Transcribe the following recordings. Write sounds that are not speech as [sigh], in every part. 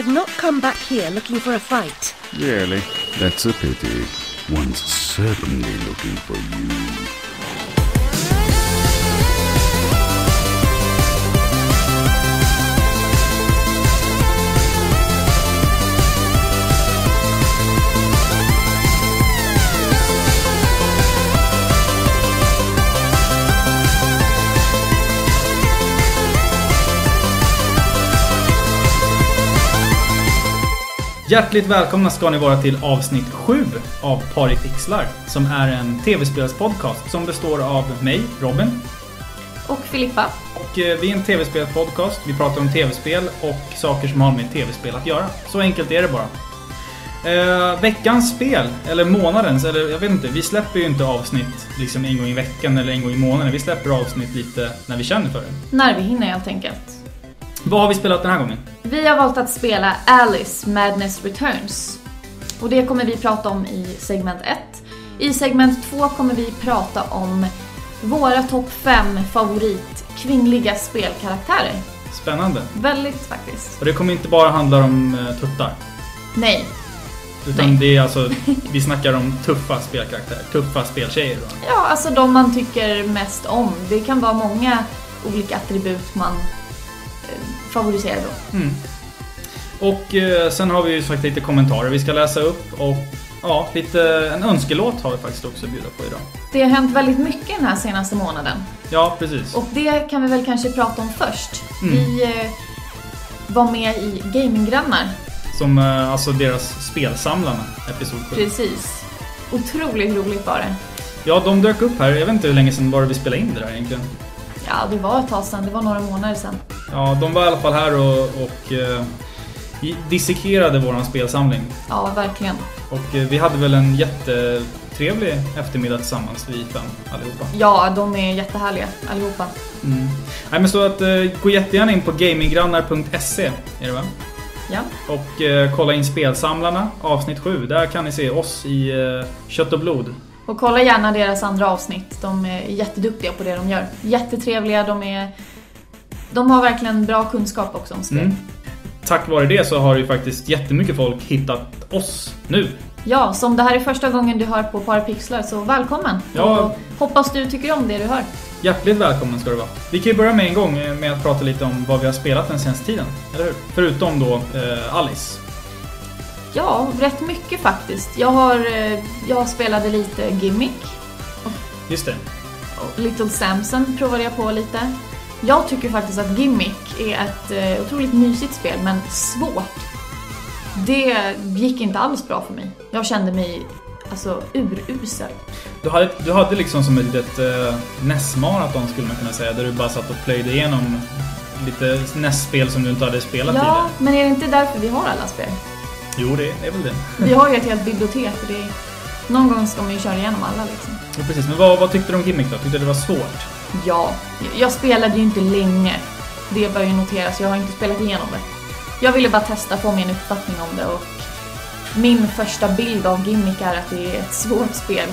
I've not come back here looking for a fight. Really? That's a pity. One's certainly looking for you. Hjärtligt välkomna ska ni vara till avsnitt 7 av Paripixlar som är en tv-spelspodcast som består av mig, Robin. Och Filippa. Och eh, vi är en tv-spelspodcast. Vi pratar om tv-spel och saker som har med tv-spel att göra. Så enkelt är det bara. Eh, veckans spel, eller månadens, eller jag vet inte. Vi släpper ju inte avsnitt liksom en gång i veckan eller en gång i månaden. Vi släpper avsnitt lite när vi känner för det. När vi hinner helt enkelt. Vad har vi spelat den här gången? Vi har valt att spela Alice Madness Returns. Och det kommer vi prata om i segment 1. I segment 2 kommer vi prata om våra topp 5 favorit kvinnliga spelkaraktärer. Spännande. Väldigt faktiskt. Och det kommer inte bara handla om eh, tuttar. Nej. Utan Nej. det är alltså, [laughs] vi snackar om tuffa spelkaraktärer. Tuffa speltjejer då. Ja, alltså de man tycker mest om. Det kan vara många olika attribut man eh, favoriserar då. Mm. Och eh, sen har vi ju sagt lite kommentarer vi ska läsa upp och ja, lite, en önskelåt har vi faktiskt också att bjuda på idag. Det har hänt väldigt mycket den här senaste månaden. Ja, precis. Och det kan vi väl kanske prata om först. Mm. Vi eh, var med i Gaminggrannar. Som eh, alltså deras Spelsamlarna, episod 7. Precis. Otroligt roligt var det. Ja, de dök upp här. Jag vet inte hur länge sedan var det vi spelade in det där egentligen. Ja, det var ett tag sedan. Det var några månader sedan. Ja, de var i alla fall här och, och eh, dissekerade våran spelsamling. Ja, verkligen. Och eh, vi hade väl en jättetrevlig eftermiddag tillsammans, vi fem allihopa. Ja, de är jättehärliga allihopa. Mm. Nej men så att eh, gå jättegärna in på gaminggrannar.se är det va? Ja. Och eh, kolla in Spelsamlarna avsnitt 7. Där kan ni se oss i eh, kött och blod. Och kolla gärna deras andra avsnitt. De är jätteduktiga på det de gör. Jättetrevliga, de är... De har verkligen bra kunskap också om spel. Mm. Tack vare det så har ju faktiskt jättemycket folk hittat oss nu. Ja, så om det här är första gången du hör på Parapixlar så välkommen! Ja. Och hoppas du tycker om det du hör. Hjärtligt välkommen ska du vara. Vi kan ju börja med en gång eh, med att prata lite om vad vi har spelat den senaste tiden. Eller hur? Förutom då eh, Alice. Ja, rätt mycket faktiskt. Jag har, eh, jag spelade lite Gimmick. Just det. och Little Samson provade jag på lite. Jag tycker faktiskt att Gimmick är ett eh, otroligt mysigt spel, men svårt. Det gick inte alls bra för mig. Jag kände mig alltså urusel. Du hade, du hade liksom som ett litet eh, NES-maraton skulle man kunna säga. Där du bara satt och plöjde igenom lite NES-spel som du inte hade spelat Ja, tidigare. men är det inte därför vi har alla spel? Jo, det är väl det. Vi har ju ett helt bibliotek och det. Någon gång ska man ju köra igenom alla liksom. Ja, precis. Men vad, vad tyckte du om Gimmick då? Tyckte du det var svårt? Ja, jag spelade ju inte länge. Det bör ju noteras, jag har inte spelat igenom det. Jag ville bara testa, få min uppfattning om det och min första bild av Gimmick är att det är ett svårt spel.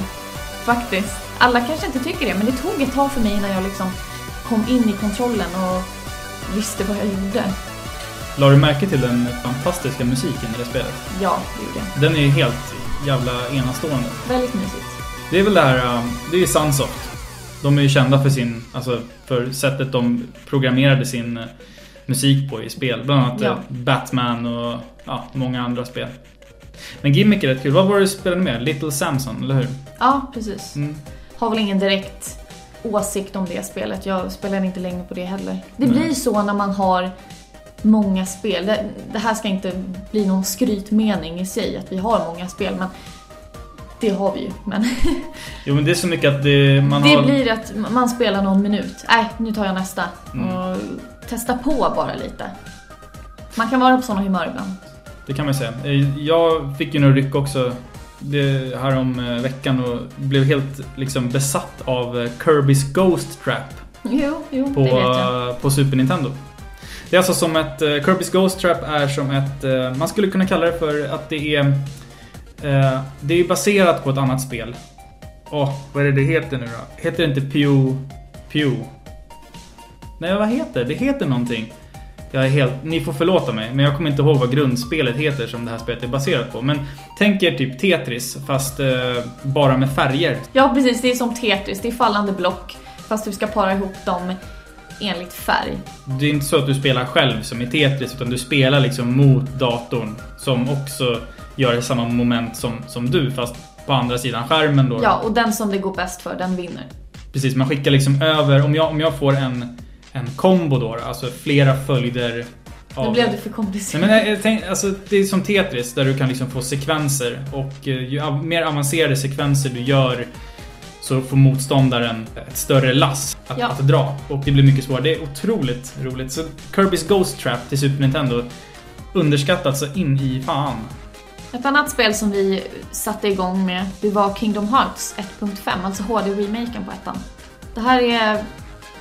Faktiskt. Alla kanske inte tycker det, men det tog ett tag för mig innan jag liksom kom in i kontrollen och visste vad jag gjorde. La du märke till den fantastiska musiken i det spelet? Ja, det gjorde jag. Den är ju helt jävla enastående. Väldigt mysigt. Det är väl det här, um, det är ju Sunsoft. De är ju kända för sin, alltså för sättet de programmerade sin eh, musik på i spel. Bland annat Ja. eh, Batman och ja, många andra spel. Men Gimmick är rätt kul. Vad var det du spelade med? Little Samson, eller hur? Ja, precis. Mm. Har väl ingen direkt åsikt om det spelet. Jag spelade inte länge på det heller. Det Nej. blir så när man har många spel. Det, det här ska inte bli någon skrytmening i sig att vi har många spel, men det har vi ju. Men [laughs] Jo men det är så mycket att det, man det har... blir att man spelar någon minut. Nej, nu tar jag nästa. Mm. Och testa på bara lite. Man kan vara på sådana humör ibland. Det kan man säga. Eh, Jag fick ju några ryck också det här om eh, veckan och blev helt liksom besatt av eh, Kirby's Ghost Trap Jo, jo, på, på Super Nintendo. Det är alltså som ett... Uh, Kirby's Ghost Trap är som ett... Uh, Man skulle kunna kalla det för att det är... Uh, Det är baserat på ett annat spel. Åh, vad är det det heter nu då? Heter det inte Pew... Pew? Nej, vad heter det? Det heter någonting. Jag är helt... Ni får förlåta mig, men jag kommer inte ihåg vad grundspelet heter som det här spelet är baserat på. Men tänk er typ Tetris, fast eh, bara med färger. Ja, precis. Det är som Tetris. Det är fallande block. Fast du ska para ihop dem enligt färg. Det är inte så att du spelar själv som i Tetris, utan du spelar liksom mot datorn som också gör samma moment som, som du, fast på andra sidan skärmen då. Ja, och den som det går bäst för, den vinner. Precis, man skickar liksom över, om jag, om jag får en, en kombo då, alltså flera följder Nu av... blev det för komplicerat. Nej, men jag tänk, alltså, det är som Tetris där du kan liksom få sekvenser och eh, ju mer avancerade sekvenser du gör så får motståndaren ett större lass att, Ja. att dra och det blir mycket svårare. Det är otroligt roligt. Så Kirby's Ghost Trap till Super Nintendo underskattat så in i fan. Ett annat spel som vi satte igång med, det var Kingdom Hearts 1.5, alltså HD-remaken på ettan. Det här är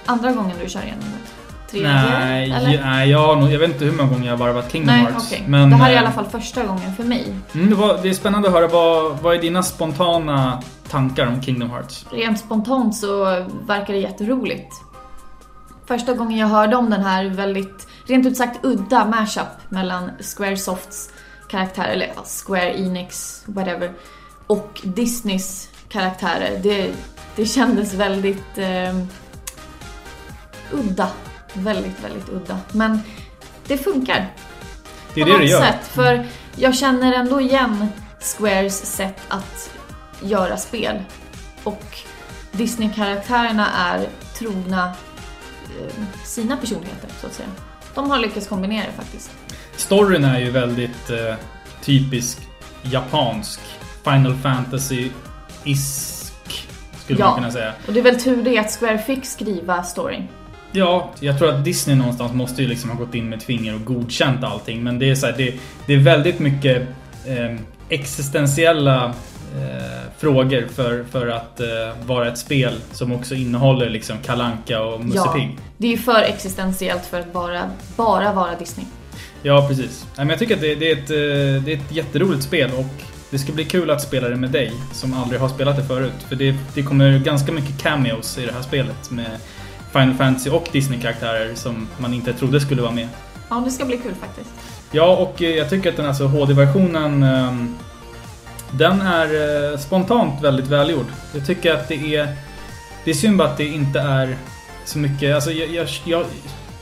andra gången du kör igenom det. Tredje? Nej, eller? ja, nej jag, jag vet inte hur många gånger jag har varvat Kingdom Nej, Hearts. okej. Men, det här är i eh, alla fall första gången för mig. Mm, det, var, det är spännande att höra. Vad, vad är dina spontana tankar om Kingdom Hearts? Rent spontant så verkar det jätteroligt. Första gången jag hörde om den här väldigt, rent ut sagt udda mashup mellan Squaresofts karaktär, eller Square Enix, whatever, och Disneys karaktärer. Det, det kändes väldigt eh, udda. Väldigt, väldigt udda. Men det funkar. Det är på det något det gör. sätt. För jag känner ändå igen Squares sätt att göra spel. Och Disney-karaktärerna är trogna eh, sina personligheter, så att säga. De har lyckats kombinera det faktiskt. Storyn är ju väldigt eh, typisk japansk. Final Fantasy-isk, skulle Ja. man kunna säga. Och det är väl tur det att Square fick skriva storyn. Ja, jag tror att Disney någonstans måste ju liksom ha gått in med ett finger och godkänt allting. Men det är så här, det, det är väldigt mycket eh, existentiella eh, frågor för, för att eh, vara ett spel som också innehåller liksom Kalanka och Musse Ja, det är ju för existentiellt för att bara, bara vara Disney. Ja, precis. Men jag tycker att det, det, är ett, eh, det är ett jätteroligt spel och det ska bli kul att spela det med dig som aldrig har spelat det förut. För det, det kommer ganska mycket cameos i det här spelet med Final Fantasy och Disney-karaktärer som man inte trodde skulle vara med. Ja, det ska bli kul faktiskt. Ja, och eh, jag tycker att den alltså HD-versionen ehm, Den är eh, spontant väldigt välgjord. Jag tycker att det är Det är synd bara att det inte är så mycket, alltså jag, jag, jag,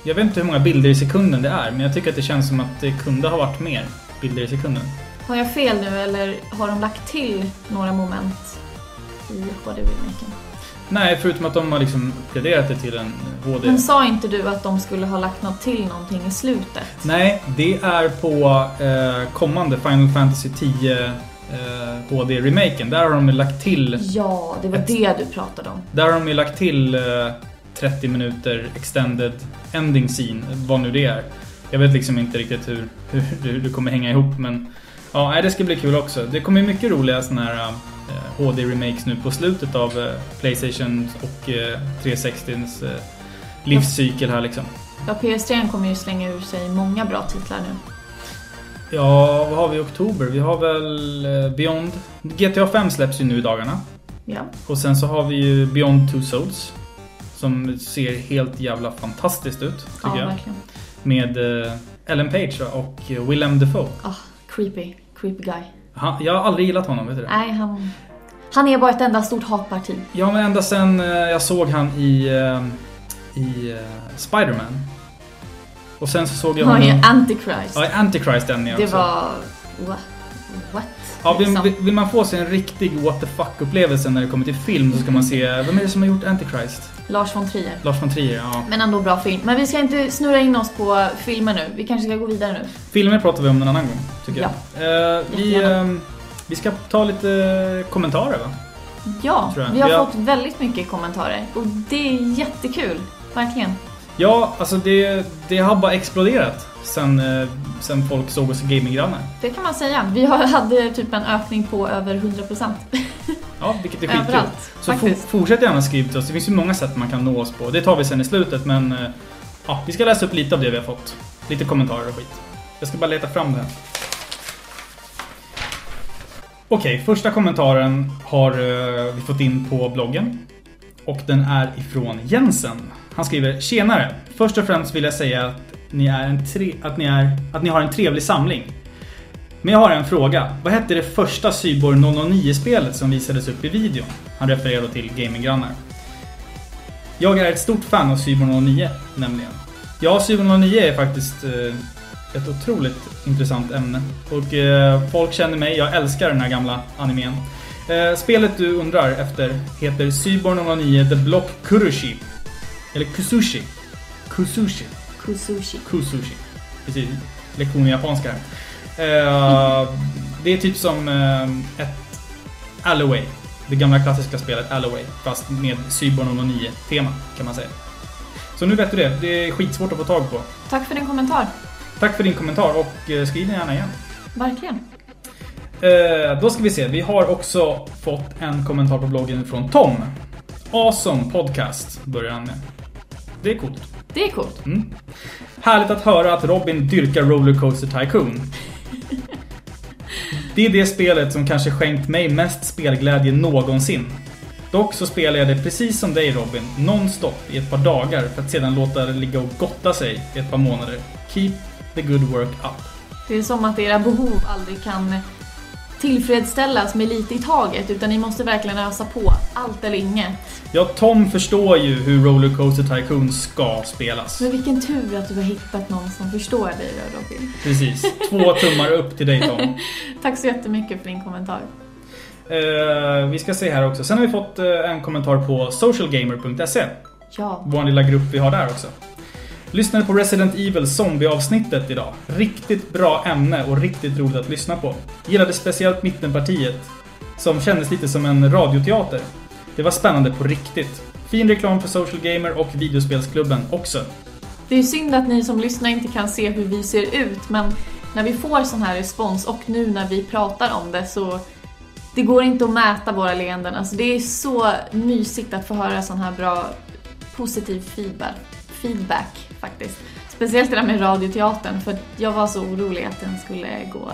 jag vet inte hur många bilder i sekunden det är, men jag tycker att det känns som att det kunde ha varit mer bilder i sekunden. Har jag fel nu eller har de lagt till några moment i HD-remaken? Nej, förutom att de har liksom uppgraderat det till en HD. Men sa inte du att de skulle ha lagt något till någonting i slutet? Nej, det är på eh, kommande Final Fantasy 10 eh, HD-remaken. Där har de lagt till Ja, det var Ett- det du pratade om. Där har de ju lagt till eh, 30 minuter extended ending scene, vad nu det är. Jag vet liksom inte riktigt hur, [laughs] hur, hur det kommer hänga ihop men ja, det ska bli kul också. Det kommer mycket roliga såna här eh, HD-remakes nu på slutet av eh, Playstation och eh, 360s eh, livscykel här liksom. Ja, PS3 kommer ju slänga ur sig många bra titlar nu. Ja, vad har vi i oktober? Vi har väl eh, Beyond... GTA 5 släpps ju nu i dagarna. Ja. Och sen så har vi ju Beyond Two Souls. Som ser helt jävla fantastiskt ut, tycker Ja, jag. verkligen. Med eh, Ellen Page och eh, Willem Dafoe. Ah, creepy. Creepy guy. Han, jag har aldrig gillat honom, vet du det? Nej, han... Han är bara ett enda stort hatparti. Ja, men ända sen eh, jag såg han i, eh, i eh, Spider-Man. Och sen så såg jag Han är honom... Antichrist. Ja, Antichrist den är det också. var... What? What? Ja, vill, Liksom. vill- man få sig en riktig what the fuck upplevelse när det kommer till film så ska man se, vem är det som har gjort Antichrist? Lars von Trier. Lars von Trier, ja. Men ändå bra film. Men vi ska inte snurra in oss på filmer nu. Vi kanske ska gå vidare nu. Filmer pratar vi om en annan gång, tycker jag. Eh, vi, eh, vi ska ta lite kommentarer va? Ja, vi har Vi har- fått väldigt mycket kommentarer. Och det är jättekul. Verkligen. Ja, alltså det, det har bara exploderat sen, eh, sen folk såg oss gaminggrannar. Det kan man säga. Vi har- hade typ en ökning på över 100%. Ja, vilket är skitkul. Överallt. Så faktiskt. fortsätt gärna skriva till oss. Det finns ju många sätt man kan nå oss på. Det tar vi sen i slutet, men eh, ja, vi ska läsa upp lite av det vi har fått. Lite kommentarer och skit. Jag ska bara leta fram det här. Okej, första kommentaren har eh, vi fått in på bloggen. Och den är ifrån Jensen. Han skriver Tjenare! Först och främst vill jag säga att ni, är en tre, att, ni är, att ni har en trevlig samling. Men jag har en fråga. Vad hette det första Cyborg 009-spelet som visades upp i videon? Han refererar då till Gaminggrannar. Jag är ett stort fan av Cyborg 09, nämligen. Ja, Cyborg 09 är faktiskt eh, ett otroligt intressant ämne. Och eh, folk känner mig, jag älskar den här gamla animen. Eh, spelet du undrar efter heter Cyborg 09 The Block Kurushi. Eller Kusushi. Kusushi. Kusushi. Kusushi. Precis. Lektion i japanska här. Eh, det är typ som eh, ett Alloway. Det gamla klassiska spelet Alloway. Fast med Cyborg 09-tema kan man säga. Så nu vet du det. Det är skitsvårt att få tag på. Tack för din kommentar. Tack för din kommentar och eh, skriv den gärna igen. Verkligen. Då ska vi se. Vi har också fått en kommentar på bloggen från Tom. Awesome podcast, börjar han med. Det är coolt. Det är coolt. Mm. Härligt att höra att Robin dyrkar Rollercoaster Tycoon. Det är det spelet som kanske skänkt mig mest spelglädje någonsin. Dock så spelar jag det precis som dig Robin, nonstop i ett par dagar för att sedan låta det ligga och gotta sig i ett par månader. Keep the good work up. Det är som att era behov aldrig kan tillfredsställas med lite i taget utan ni måste verkligen ösa på allt eller inget. Ja, Tom förstår ju hur Rollercoaster Tycoon ska spelas. Men vilken tur att du har hittat någon som förstår dig då Robin. Precis. Två [laughs] tummar upp till dig Tom. Tack så jättemycket för din kommentar. Eh, vi ska se här också. Sen har vi fått eh, en kommentar på socialgamer.se. Ja, Vår lilla grupp vi har där också. Lyssnade på Resident Evil zombie-avsnittet idag. Riktigt bra ämne och riktigt roligt att lyssna på. Gillade speciellt mittenpartiet, som kändes lite som en radioteater. Det var spännande på riktigt. Fin reklam för Social Gamer och Videospelsklubben också. det är ju synd att ni som lyssnar inte kan se hur vi ser ut men när vi får sån här respons och nu när vi pratar om det så det går inte att mäta våra leenden. Alltså det är så mysigt att få höra sån här bra positiv feedback, feedback faktiskt. Speciellt det där med radioteatern för jag var så orolig att den skulle gå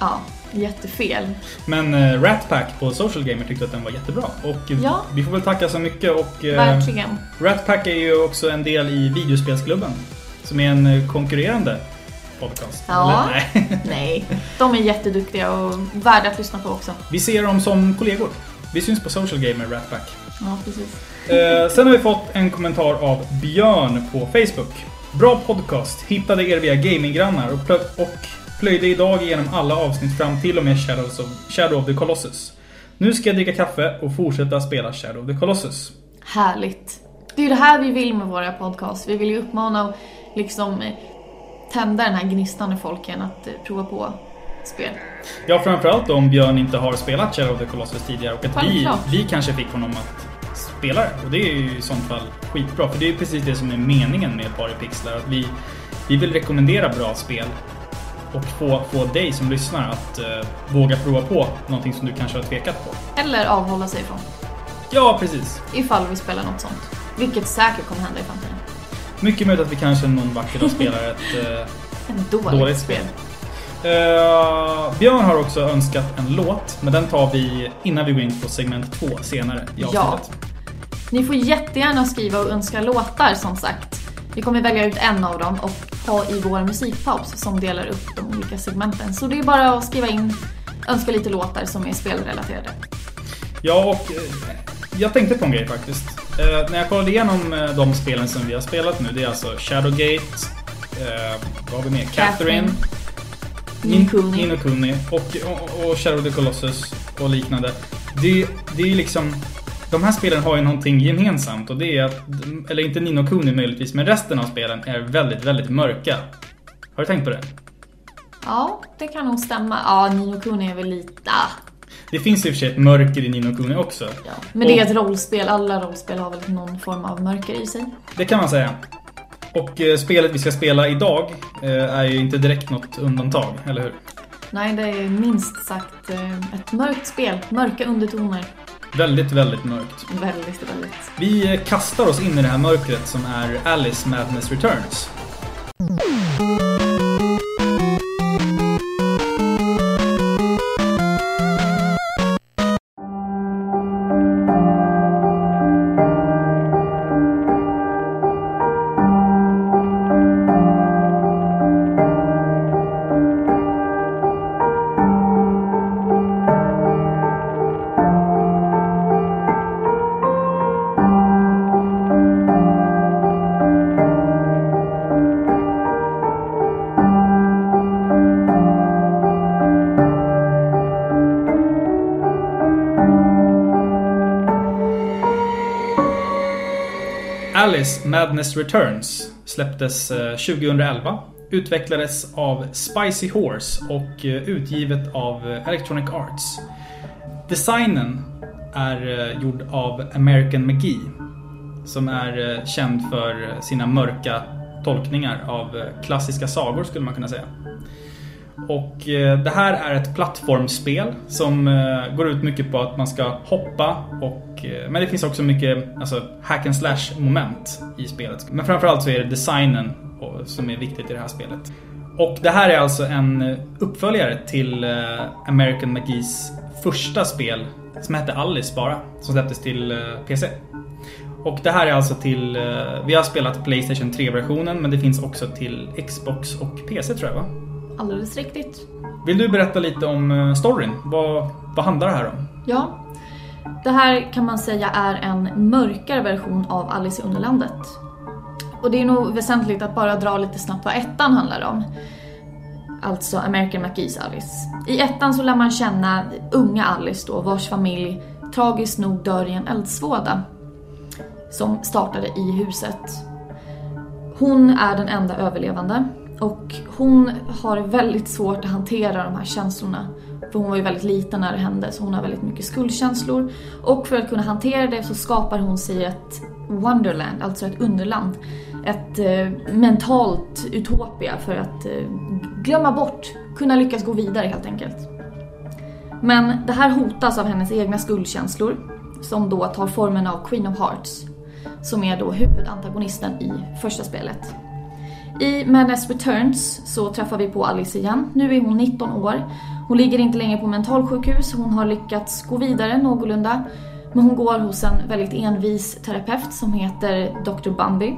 ja, jättefel. Men eh, Rat Pack på Social Gamer tyckte att den var jättebra. Och eh, Ja. vi får väl tacka så mycket och... eh, Verkligen. Rat Pack är ju också en del i Videospelsklubben. Som är en eh, konkurrerande podcast. Ja. Eller, nej. [laughs] Nej, de är jätteduktiga och värda att lyssna på också. Vi ser dem som kollegor. Vi syns på Social Gamer Rat Pack. Ja, precis. Eh, sen har vi fått en kommentar av Björn på Facebook. Bra podcast. Hittade er via Gaminggrannar och, plö- och plöjde idag igenom alla avsnitt fram till och med Shadows of, Shadow of the Colossus. Nu ska jag dricka kaffe och fortsätta spela Shadow of the Colossus. Härligt. Det är ju det här vi vill med våra podcasts. Vi vill ju uppmana och liksom eh, tända den här gnistan i folken att eh, prova på spel. Ja, framförallt om Björn inte har spelat Shadow of the Colossus tidigare och att vi, vi kanske fick honom att spela det. Och det är ju i sånt fall skitbra, för det är precis det som är meningen med Paripixlar. Att vi, vi vill rekommendera bra spel och få, få dig som lyssnar att eh, våga prova på någonting som du kanske har tvekat på. Eller avhålla sig från. Ja, precis. Ifall vi spelar något sånt. Vilket säkert kommer hända i framtiden. Mycket möjligt att vi kanske någon vacker dag spelar ett [laughs] En dåligt, dåligt spel. Eh, Björn har också önskat en låt, men den tar vi innan vi går in på segment 2 senare i Ja. Ni får jättegärna skriva och önska låtar som sagt. Vi kommer välja ut en av dem och ha i vår musikpaus som delar upp de olika segmenten. Så det är bara att skriva in, önska lite låtar som är spelrelaterade. Ja, och eh, jag tänkte på en grej faktiskt. Eh, när jag kollade igenom eh, de spelen som vi har spelat nu, det är alltså Shadowgate, eh, vad har vi mer? Catherine. Nino Kuni och, och, och Shadow of the Colossus och liknande. Det, det är ju liksom... De här spelen har ju någonting gemensamt och det är att, eller inte Nino Kuni möjligtvis, men resten av spelen är väldigt, väldigt mörka. Har du tänkt på det? Ja, det kan nog stämma. Ja, Nino Kuni är väl lite... Ah, Det finns i och för sig ett mörker i Nino Kuni också. ja. Men det är Och- ett rollspel. Alla rollspel har väl någon form av mörker i sig. Det kan man säga. Och eh, spelet vi ska spela idag eh, är ju inte direkt något undantag, eller hur? Nej, det är minst sagt eh, ett mörkt spel. Mörka undertoner. Väldigt, väldigt mörkt. Väldigt, väldigt. Vi kastar oss in i det här mörkret som är Alice Madness Returns. Alice Madness Returns släpptes eh, 2011. Utvecklades av Spicy Horse och eh, utgivet av eh, Electronic Arts. Designen är gjord av American McGee. Som är känd för sina mörka tolkningar av klassiska sagor skulle man kunna säga. Och eh, det här är ett plattformsspel som eh, går ut mycket på att man ska hoppa och... eh, Men det finns också mycket alltså, hack and slash moment i spelet. Men framförallt så är det designen och- som är viktigt i det här spelet. Och det här är alltså en uppföljare till eh, American Magies första spel som hette Alice bara. Som släpptes till eh, PC. Och det här är alltså till... Eh, vi har spelat Playstation 3-versionen men det finns också till Xbox och PC tror jag va? Alldeles riktigt. Vill du berätta lite om eh, storyn? Vad, vad handlar det här om? Ja. Det här kan man säga är en mörkare version av Alice i Underlandet. Och det är nog väsentligt att bara dra lite snabbt vad ettan handlar om. Alltså American McGee's Alice. I ettan så lär man känna unga Alice då, vars familj tragiskt nog dör i en eldsvåda. Som startade i huset. Hon är den enda överlevande och hon har väldigt svårt att hantera de här känslorna. För hon var ju väldigt liten när det hände så hon har väldigt mycket skuldkänslor. Och för att kunna hantera det så skapar hon sig ett Wonderland, alltså ett underland. Ett eh, mentalt utopia för att eh, glömma bort, kunna lyckas gå vidare helt enkelt. Men det här hotas av hennes egna skuldkänslor som då tar formen av Queen of Hearts som är då huvudantagonisten i första spelet. I Madness Returns så träffar vi på Alice igen. Nu är hon 19 år. Hon ligger inte längre på mentalsjukhus, hon har lyckats gå vidare någorlunda. Men hon går hos en väldigt envis terapeut som heter Dr. Bambi.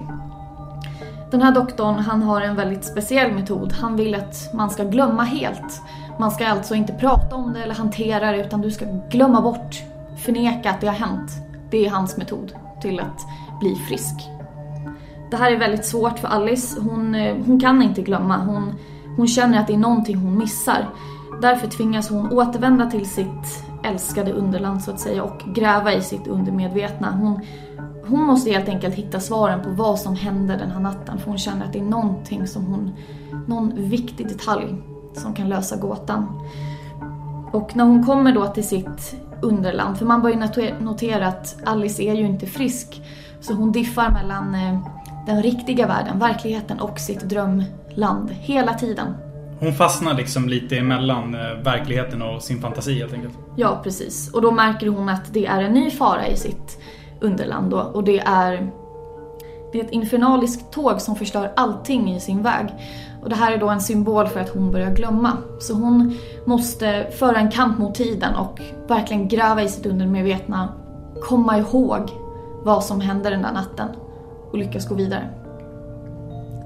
Den här doktorn, han har en väldigt speciell metod. Han vill att man ska glömma helt. Man ska alltså inte prata om det eller hantera det utan du ska glömma bort, förneka att det har hänt. Det är hans metod till att bli frisk. Det här är väldigt svårt för Alice. Hon, eh, hon kan inte glömma. Hon, hon känner att det är någonting hon missar. Därför tvingas hon återvända till sitt älskade underland så att säga och gräva i sitt undermedvetna. Hon, hon måste helt enkelt hitta svaren på vad som hände den här natten för hon känner att det är någonting som hon, någon viktig detalj som kan lösa gåtan. Och när hon kommer då till sitt underland, för man bör ju notera att Alice är ju inte frisk, så hon diffar mellan eh, den riktiga världen, verkligheten och sitt drömland hela tiden. Hon fastnar liksom lite emellan eh, verkligheten och sin fantasi helt enkelt. Ja, precis. Och då märker hon att det är en ny fara i sitt underland då, och det är det är ett infernaliskt tåg som förstör allting i sin väg. Och det här är då en symbol för att hon börjar glömma. Så hon måste föra en kamp mot tiden och verkligen gräva i sitt undermedvetna, komma ihåg vad som hände den där natten och lyckas gå vidare.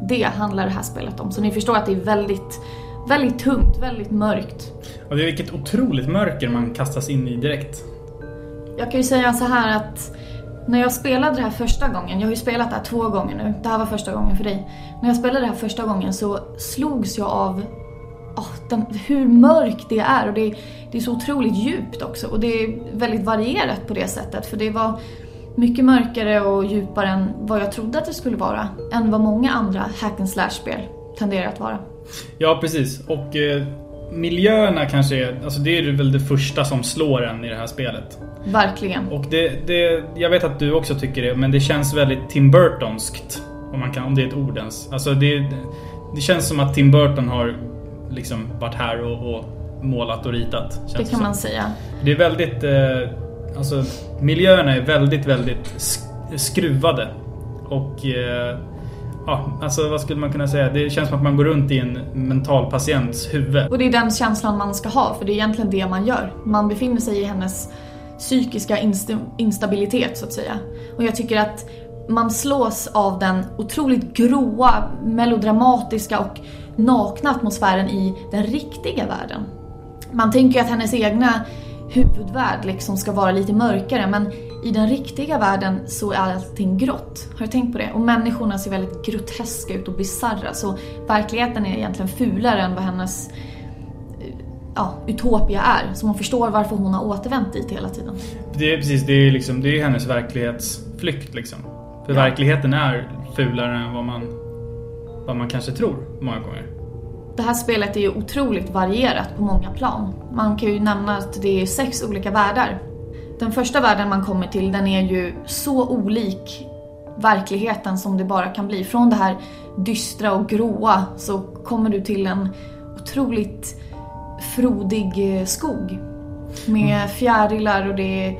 Det handlar det här spelet om. Så ni förstår att det är väldigt, väldigt tungt, väldigt mörkt. Och det är vilket otroligt mörker man kastas in i direkt. Jag kan ju säga så här att när jag spelade det här första gången, jag har ju spelat det här två gånger nu, det här var första gången för dig. När jag spelade det här första gången så slogs jag av åh, den, hur mörkt det är och det, det är så otroligt djupt också och det är väldigt varierat på det sättet för det var mycket mörkare och djupare än vad jag trodde att det skulle vara än vad många andra hack and slash-spel tenderar att vara. Ja, precis. Och eh, miljöerna kanske är, alltså det är väl det första som slår en i det här spelet. Verkligen. Och det, det, jag vet att du också tycker det, men det känns väldigt Tim Burtonskt. Om, man kan, om det är ett ord ens. Alltså det, det känns som att Tim Burton har liksom varit här och, och målat och ritat. Det kan som. man säga. Det är väldigt... Eh, alltså miljöerna är väldigt, väldigt skruvade. Och... Eh, ja, alltså vad skulle man kunna säga? Det känns som att man går runt i en mental patients huvud. Och det är den känslan man ska ha, för det är egentligen det man gör. Man befinner sig i hennes psykiska inst- instabilitet, så att säga. Och jag tycker att man slås av den otroligt gråa, melodramatiska och nakna atmosfären i den riktiga världen. Man tänker ju att hennes egna huvudvärld liksom ska vara lite mörkare, men i den riktiga världen så är allting grått. Har du tänkt på det? Och människorna ser väldigt groteska ut och bisarra, så verkligheten är egentligen fulare än vad hennes ja, utopia är. Så man förstår varför hon har återvänt dit hela tiden. Det är precis, det är liksom, det är hennes verklighetsflykt liksom. För Ja. verkligheten är fulare än vad man, vad man kanske tror många gånger. Det här spelet är ju otroligt varierat på många plan. Man kan ju nämna att det är sex olika världar. Den första världen man kommer till den är ju så olik verkligheten som det bara kan bli. Från det här dystra och gråa så kommer du till en otroligt frodig eh, skog. Med fjärilar och det är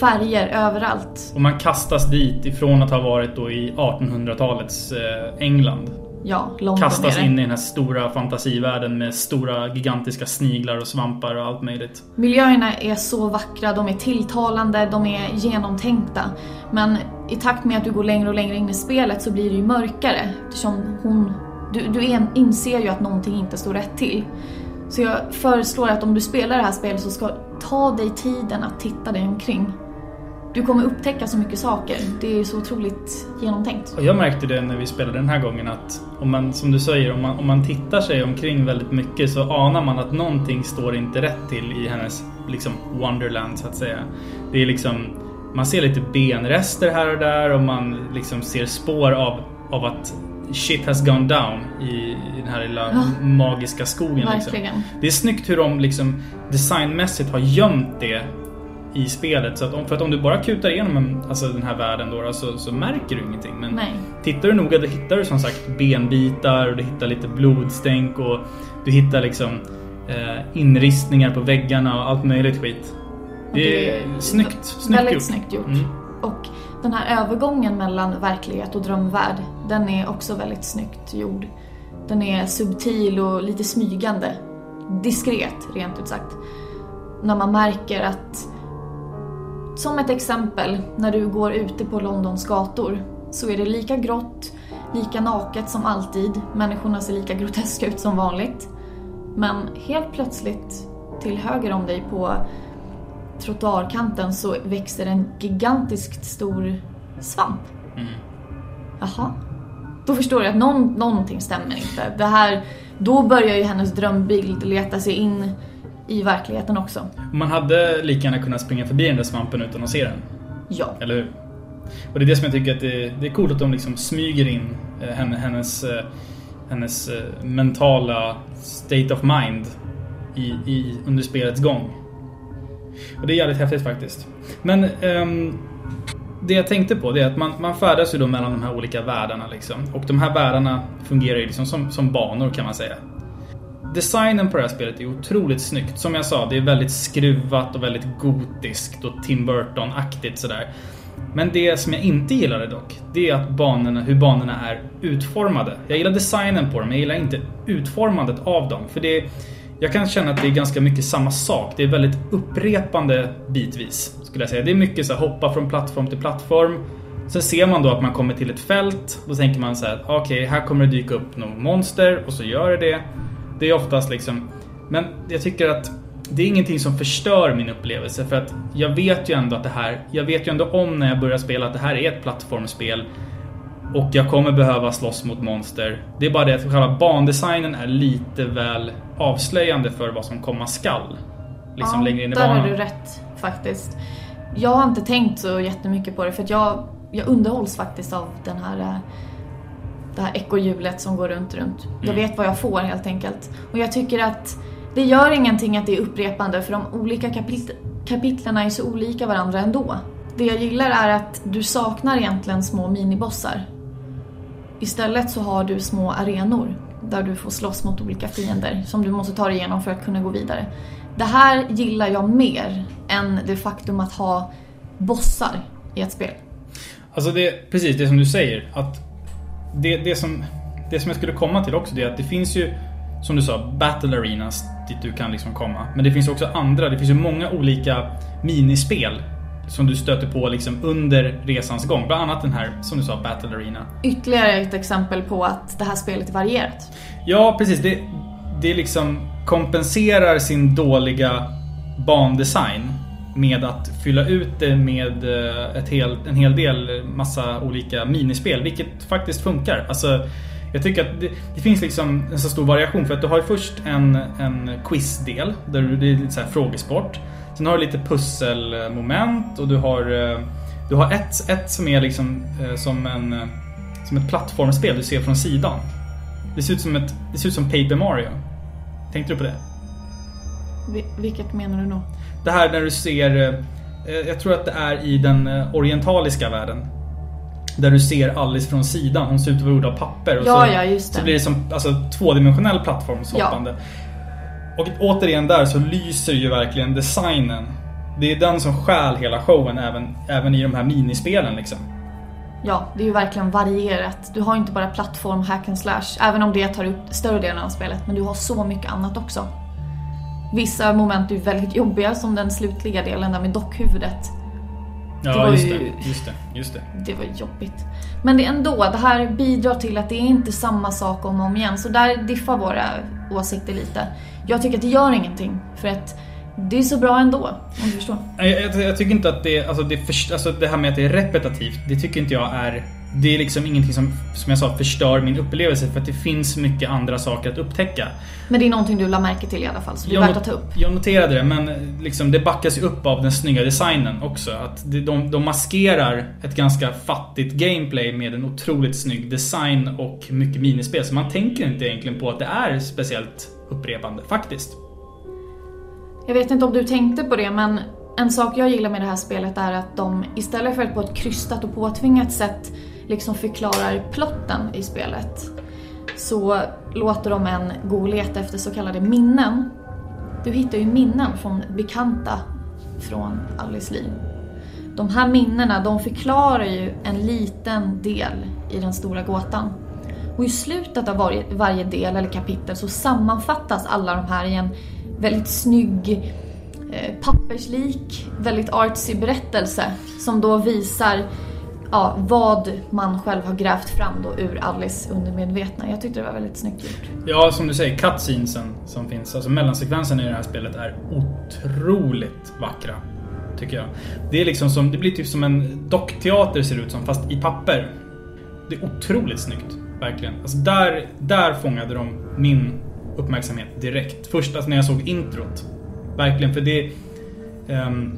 färger överallt. Och man kastas dit ifrån att ha varit då i 1800-talets eh, England. Ja, London Kastas in i den här stora fantasivärlden med stora gigantiska sniglar och svampar och allt möjligt. Miljöerna är så vackra, de är tilltalande, de är genomtänkta. Men i takt med att du går längre och längre in i spelet så blir det ju mörkare eftersom hon... Du, du inser ju att någonting inte står rätt till. Så jag föreslår att om du spelar det här spelet så ska ta dig tiden att titta dig omkring. Du kommer upptäcka så mycket saker. Det är så otroligt genomtänkt. Och jag märkte det när vi spelade den här gången att om man, som du säger, om man, om man tittar sig omkring väldigt mycket så anar man att någonting står inte rätt till i hennes liksom Wonderland så att säga. Det är liksom, man ser lite benrester här och där och man liksom ser spår av, av att shit has gone down i, i den här lilla Ja. magiska skogen. Liksom. Det är snyggt hur de liksom designmässigt har gömt det i spelet. Så att om, för att om du bara kutar igenom en, alltså den här världen då, då så, märker du ingenting. Men Nej. tittar du noga då hittar du som sagt benbitar och du hittar lite blodstänk och du hittar liksom eh, inristningar på väggarna och allt möjligt skit. Det är snyggt. snyggt Väldigt gjort. snyggt gjort. Mm. Och den här övergången mellan verklighet och drömvärld, den är också väldigt snyggt gjord. Den är subtil och lite smygande. Diskret, rent ut sagt. När man märker att... Som ett exempel, när du går ute på Londons gator så är det lika grått, lika naket som alltid. Människorna ser lika groteska ut som vanligt. Men helt plötsligt, till höger om dig på trottoarkanten så växer en gigantiskt stor svamp. Jaha. Då förstår du att någon, någonting stämmer inte. Det här, då börjar ju hennes drömbild leta sig in i verkligheten också. Man hade lika gärna kunnat springa förbi den där svampen utan att se den. Ja. Eller hur? Och det är det som jag tycker att det, det är coolt att de liksom smyger in eh, henne, hennes, eh, hennes eh, mentala state of mind i, i, under spelets gång. Och det är jävligt häftigt faktiskt. Men ehm, det jag tänkte på det är att man, man färdas ju då mellan de här olika världarna liksom. Och de här världarna fungerar ju liksom som, som banor kan man säga. Designen på det här spelet är otroligt snyggt. Som jag sa, det är väldigt skruvat och väldigt gotiskt och Tim Burton-aktigt sådär. Men det som jag inte gillade dock, det är att banorna, hur banorna är utformade. Jag gillar designen på dem, men jag gillar inte utformandet av dem. För det jag kan känna att det är ganska mycket samma sak. Det är väldigt upprepande bitvis, skulle jag säga. Det är mycket så här, hoppa från plattform till plattform. Sen ser man då att man kommer till ett fält. Då tänker man så här, okej, här kommer det dyka upp något monster och så gör det det. Det är oftast liksom... Men jag tycker att det är ingenting som förstör min upplevelse för att jag vet ju ändå att det här... Jag vet ju ändå om när jag börjar spela att det här är ett plattformsspel. Och jag kommer behöva slåss mot monster. Det är bara det att själva bandesignen är lite väl avslöjande för vad som komma skall. Liksom ja, längre in i där banan. har du rätt faktiskt. Jag har inte tänkt så jättemycket på det för att jag, jag underhålls faktiskt av den här eh, det här ekorrhjulet som går runt, runt. Jag Mm. vet vad jag får helt enkelt. Och jag tycker att det gör ingenting att det är upprepande för de olika kapit kapitlerna är så olika varandra ändå. Det jag gillar är att du saknar egentligen små minibossar. Istället så har du små arenor där du får slåss mot olika fiender som du måste ta dig igenom för att kunna gå vidare. Det här gillar jag mer än det faktum att ha bossar i ett spel. Alltså det, precis det som du säger. Att det, det, som, det som jag skulle komma till också det är att det finns ju som du sa, battle arenas dit du kan liksom komma. Men det finns också andra, det finns ju många olika minispel som du stöter på liksom under resans gång. Bland annat den här, som du sa, battle arena. Ytterligare ett exempel på att det här spelet är varierat. Ja, precis. Det, det liksom kompenserar sin dåliga bandesign med att fylla ut det med eh, ett hel, en hel del massa olika minispel, vilket faktiskt funkar. Alltså, jag tycker att det, det finns liksom en så stor variation för att du har ju först en, en quizdel där det är lite så här frågesport. Sen har du lite pusselmoment och du har, eh, Du har ett, ett som är liksom eh, som, en, som ett plattformsspel du ser från sidan. Det ser ut som, ett, det ser ut som Paper Mario. Tänkte du på det? Vilket menar du då? Det här när du ser, eh, jag tror att det är i den eh, orientaliska världen. Där du ser Alice från sidan, hon ser ut att vara gjord av papper. Och Ja, så, ja, just det. Så blir det som alltså, tvådimensionell plattformshoppande. Och återigen där så lyser ju verkligen designen. Det är den som stjäl hela showen även, även i de här minispelen liksom. Ja, det är ju verkligen varierat. Du har inte bara plattform, hack and slash, även om det tar upp större delen av spelet, men du har så mycket annat också. Vissa moment är ju väldigt jobbiga, som den slutliga delen där med dockhuvudet. Ja, var just, ju- det, just det. Just det. Det var jobbigt. Men det ändå, det här bidrar till att det är inte samma sak om och om igen. Så där diffar våra åsikter lite. Jag tycker att det gör ingenting, för att det är så bra ändå, om du förstår. Jag, jag, jag tycker inte att det, alltså det, alltså det här med att det är repetitivt, det tycker inte jag är... Det är liksom ingenting som, som jag sa, förstör min upplevelse för att det finns mycket andra saker att upptäcka. Men det är någonting du la märke till i alla fall, så det är Jag, värt att ta upp. jag noterade det, men liksom det backas ju upp av den snygga designen också. Att det, de, de maskerar ett ganska fattigt gameplay med en otroligt snygg design och mycket minispel. Så man tänker inte egentligen på att det är speciellt upprepande, faktiskt. Jag vet inte om du tänkte på det, men en sak jag gillar med det här spelet är att de istället för att på ett krystat och påtvingat sätt liksom förklarar plotten i spelet så låter de en gå och leta efter så kallade minnen. Du hittar ju minnen från bekanta från Alice liv. De här minnena, de förklarar ju en liten del i den stora gåtan. Och i slutet av varje, varje del eller kapitel så sammanfattas alla de här i en väldigt snygg eh, papperslik, väldigt artsy berättelse som då visar ja, vad man själv har grävt fram då ur Alice undermedvetna. Jag tyckte det var väldigt snyggt gjort. Ja, som du säger, cutscenesen som finns, alltså mellansekvensen i det här spelet är otroligt vackra. Tycker jag. Det är liksom som, det blir typ som en dockteater ser det ut som, fast i papper. Det är otroligt snyggt. Verkligen. Alltså där, där fångade de min uppmärksamhet direkt. Först alltså när jag såg introt. Verkligen, för det... ehm,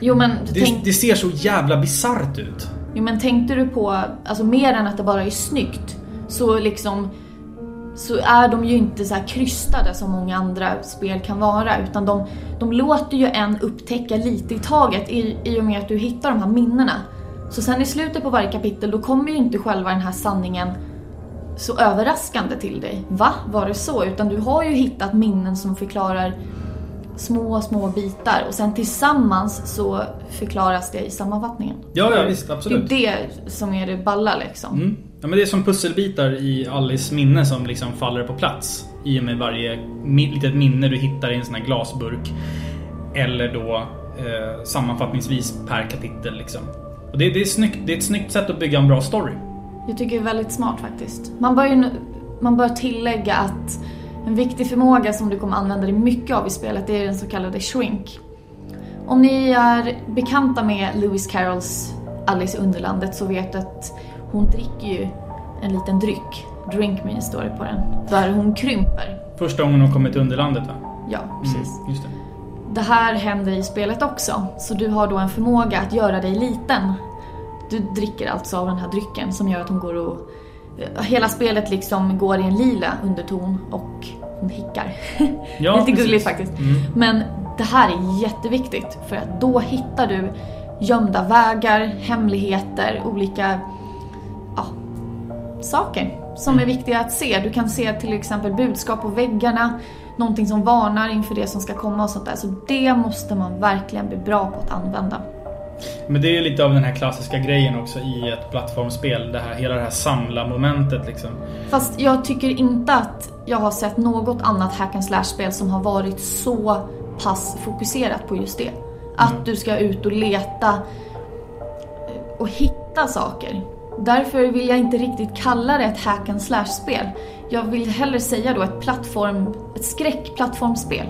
Jo men, det, tänk, det ser så jävla bisarrt ut jo men tänkte du på, alltså mer än att det bara är snyggt, så liksom så är de ju inte så här krystade som många andra spel kan vara utan de, de låter ju en upptäcka lite i taget i, i och med att du hittar de här minnena. Så sen i slutet på varje kapitel då kommer ju inte själva den här sanningen så överraskande till dig. Va? Var det så? Utan du har ju hittat minnen som förklarar små, små bitar och sen tillsammans så förklaras det i sammanfattningen. Ja, ja visst, absolut. Det är det som är det balla liksom. Mm. Ja, men det är som pusselbitar i Alice minne som liksom faller på plats. I och med varje litet minne du hittar i en sån här glasburk. Eller då eh, sammanfattningsvis per kapitel liksom. Och det, det, är snyggt, det är ett snyggt sätt att bygga en bra story. Jag tycker det är väldigt smart faktiskt. Man bör, ju, man bör tillägga att en viktig förmåga som du kommer använda dig mycket av i spelet är den så kallade shrink. Om ni är bekanta med Lewis Carrolls Alice i Underlandet så vet du att hon dricker ju en liten dryck. Drink me står det på den. Där hon krymper. Första gången hon kommer till Underlandet va? Ja, precis. Just det. Det här händer i spelet också, så du har då en förmåga att göra dig liten. Du dricker alltså av den här drycken som gör att hon går och... Hela spelet liksom går i en lila underton och hon hickar. [laughs] Ja, Lite precis. gulligt faktiskt. Mm. Men det här är jätteviktigt för att då hittar du gömda vägar, hemligheter, olika ja, saker som Mm. är viktiga att se. Du kan se till exempel budskap på väggarna, någonting som varnar inför det som ska komma och sånt där. Så det måste man verkligen bli bra på att använda. Men det är ju lite av den här klassiska grejen också i ett plattformsspel. Det här, hela det här samla-momentet liksom. Fast jag tycker inte att jag har sett något annat hack and slash-spel som har varit så pass fokuserat på just det. Att du ska ut och leta och hitta saker. Därför vill jag inte riktigt kalla det ett hack and slash-spel. Jag vill hellre säga då ett plattform, ett skräckplattformsspel.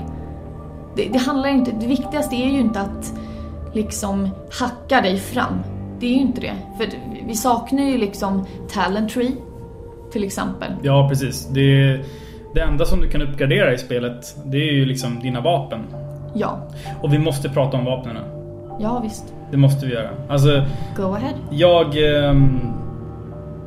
Det, det handlar inte, det viktigaste är ju inte att liksom hacka dig fram. Det är ju inte det. För vi saknar ju liksom talent tree till exempel. Ja, precis. Det, det enda som du kan uppgradera i spelet, det är ju liksom dina vapen. Ja, Och vi måste prata om vapnen. ja visst. Det måste vi göra. Alltså, Go ahead. jag... ehm,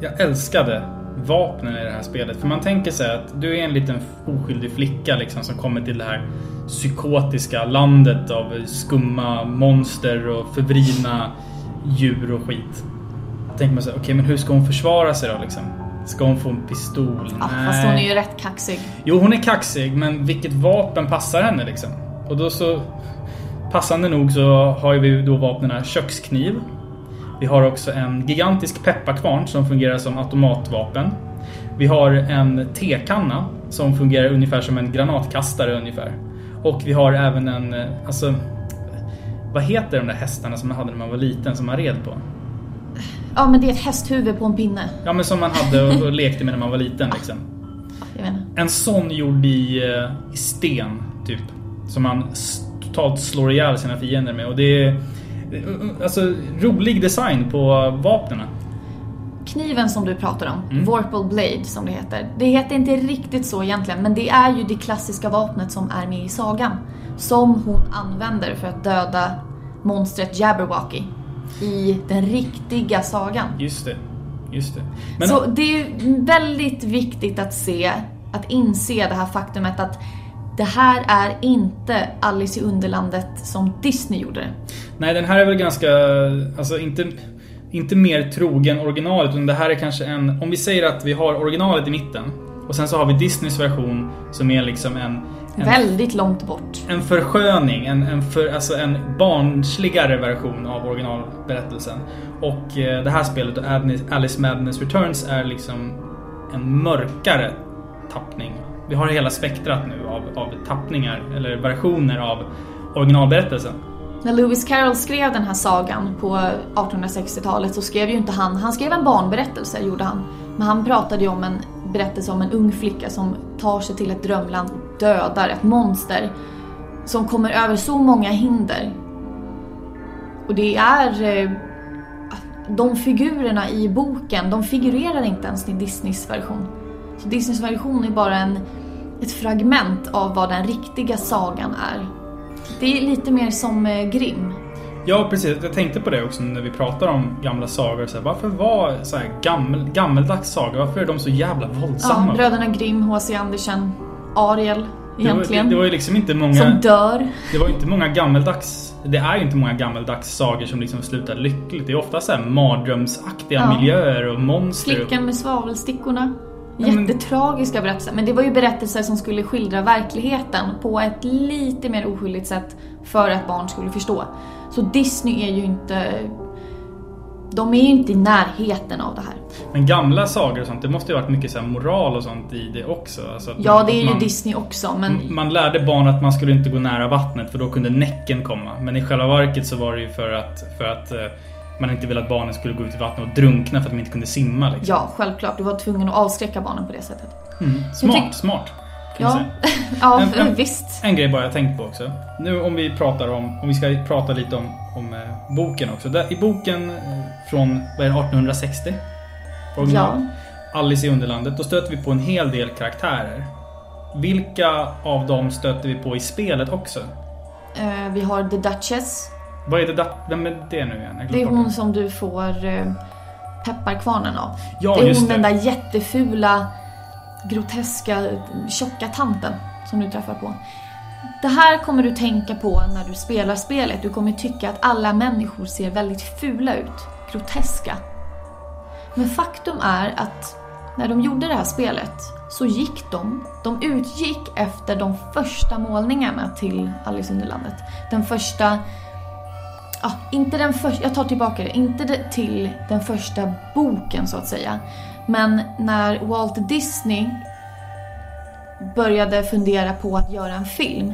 jag älskade vapnen i det här spelet. För man tänker sig att du är en liten oskyldig flicka liksom som kommer till det här psykotiska landet av skumma monster och förvridna djur och skit. Då tänker man sig, okej men hur ska hon försvara sig då liksom? Ska hon få en pistol? Ja, fast hon är ju rätt kaxig. Jo, hon är kaxig, men vilket vapen passar henne liksom? Och då så... Passande nog så har vi då vapnen kökskniv. Vi har också en gigantisk pepparkvarn som fungerar som automatvapen. Vi har en tekanna som fungerar ungefär som en granatkastare ungefär. Och vi har även en, eh, alltså... Vad heter de där hästarna som man hade när man var liten som man red på? Ja, men det är ett hästhuvud på en pinne. Ja men som man hade och, och lekte med när man var liten liksom. En sån gjord i, eh, i sten, typ. Som man totalt slår ihjäl sina fiender med. Och det är... Alltså, rolig design på vapnen. Kniven som du pratar om, Mm. Vorpal Blade som det heter. Det heter inte riktigt så egentligen, men det är ju det klassiska vapnet som är med i sagan. Som hon använder för att döda monstret Jabberwocky i den riktiga sagan. Just det. Just det. Men, Så det är ju väldigt viktigt att se, att inse det här faktumet att det här är inte Alice i Underlandet som Disney gjorde. Nej, den här är väl ganska... Alltså inte... Inte mer trogen originalet, utan det här är kanske en... Om vi säger att vi har originalet i mitten. Och sen så har vi Disneys version som är liksom en... en Väldigt långt bort. en försköning, en, en, för, alltså en barnsligare version av originalberättelsen. Och eh, det här spelet, Alice Madness Returns, är liksom en mörkare tappning. Vi har hela spektrat nu av, av tappningar, eller versioner av originalberättelsen. När Lewis Carroll skrev den här sagan på 1860-talet så skrev ju inte han, han skrev en barnberättelse gjorde han. Men han pratade ju om en berättelse om en ung flicka som tar sig till ett drömland och dödar ett monster. Som kommer över så många hinder. Och det är... Eh, de figurerna i boken, de figurerar inte ens i Disneys version. Så Disneys version är bara en, ett fragment av vad den riktiga sagan är. Det är lite mer som eh, Grimm. Ja, precis. Jag tänkte på det också när vi pratar om gamla sagor. Så här, varför var så här gammel, gammeldags sagor, varför är de så jävla våldsamma? Ja, Bröderna Grimm, H.C. Andersen, Ariel det, var, egentligen. det, det var ju liksom inte många... Som dör. Det var inte många gammeldags... Det är ju inte många gammeldags sagor som liksom slutar lyckligt. Det är ofta så här mardrömsaktiga Ja. miljöer och monster. Flickan med svavelstickorna. Jättetragiska berättelser. Men det var ju berättelser som skulle skildra verkligheten på ett lite mer oskyldigt sätt för att barn skulle förstå. Så Disney är ju inte... De är ju inte i närheten av det här. Men gamla sagor och sånt, det måste ju ha varit mycket så moral och sånt i det också. Alltså Ja, det är ju man, Disney också, men... Man lärde barn att man skulle inte gå nära vattnet för då kunde näcken komma. Men i själva verket så var det ju för att, för att eh, man inte ville att barnen skulle gå ut i vattnet och drunkna för att de inte kunde simma. Liksom. Ja, självklart. Du var tvungen att avskräcka barnen på det sättet. Mm. Smart, smart. Ja, [laughs] ja En- en- visst. En grej bara jag tänkt på också. Nu om vi pratar om, om vi ska prata lite om, om eh, boken också. Där, I boken eh, från vad är det, 1860? Original. Alice i Underlandet. Då stöter vi på en hel del karaktärer. Vilka av dem stöter vi på i spelet också? Eh, vi har The Duchess. Vad är det där? Vem är det nu igen? Jag Det är glömde hon bort som du får eh, pepparkvarnen av. Ja, det är just hon den det. där jättefula, groteska, tjocka tanten som du träffar på. Det här kommer du tänka på när du spelar spelet. Du kommer tycka att alla människor ser väldigt fula ut. Groteska. Men faktum är att när de gjorde det här spelet så gick de, de utgick efter de första målningarna till Alice i Underlandet. Den första ja, inte den första, jag tar tillbaka det, inte det till den första boken så att säga. Men när Walt Disney började fundera på att göra en film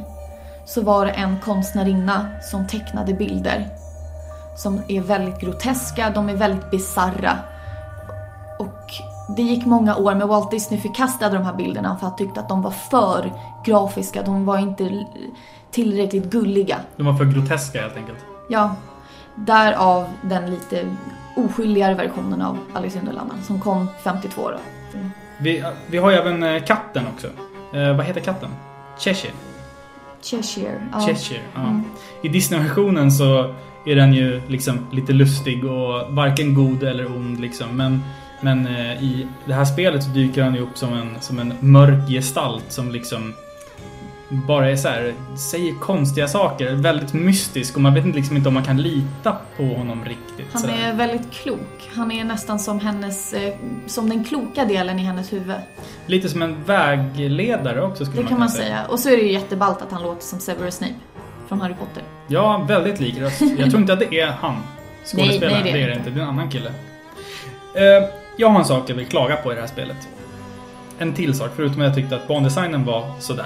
så var det en konstnärinna som tecknade bilder som är väldigt groteska, de är väldigt bizarra. Och det gick många år men Walt Disney förkastade de här bilderna för att han tyckte att de var för grafiska, de var inte tillräckligt gulliga. De var för groteska helt enkelt. Ja, därav den lite oskyldigare versionen av Alice i Underlandet som kom 52 då. Vi, vi har ju även eh, katten också. Eh, vad heter katten? Cheshire. Cheshire. Ja. Cheshire. Ja. Mm. I Disney-versionen så är den ju liksom lite lustig och varken god eller ond liksom. Men, men eh, i det här spelet så dyker han ju upp som en, som en mörk gestalt som liksom bara är så här, säger konstiga saker. Väldigt mystisk och man vet inte liksom inte om man kan lita på honom riktigt. Han är väldigt klok. Han är nästan som hennes, eh, som den kloka delen i hennes huvud. Lite som en vägledare också skulle Det man kan kunna man säga. Och så är det ju jätteballt att han låter som Severus Snape från Harry Potter. Ja, väldigt lik röst. Jag tror inte att det är han. [laughs] Skådespelaren. Nej, nej, det är det det det inte. Det är en annan kille. Eh, jag har en sak jag vill klaga på i det här spelet. En till sak, förutom att jag tyckte att bandesignen var sådär.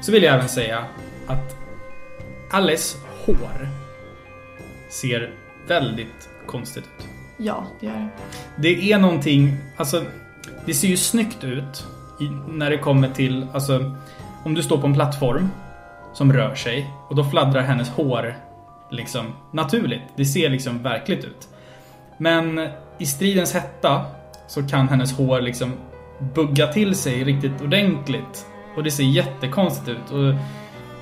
Så vill jag även säga att Alice hår ser väldigt konstigt ut. Ja, det gör det. Det är någonting, alltså det ser ju snyggt ut i, när det kommer till, alltså om du står på en plattform som rör sig och då fladdrar hennes hår liksom naturligt. Det ser liksom verkligt ut. Men i stridens hetta så kan hennes hår liksom bugga till sig riktigt ordentligt. Och det ser jättekonstigt ut. Och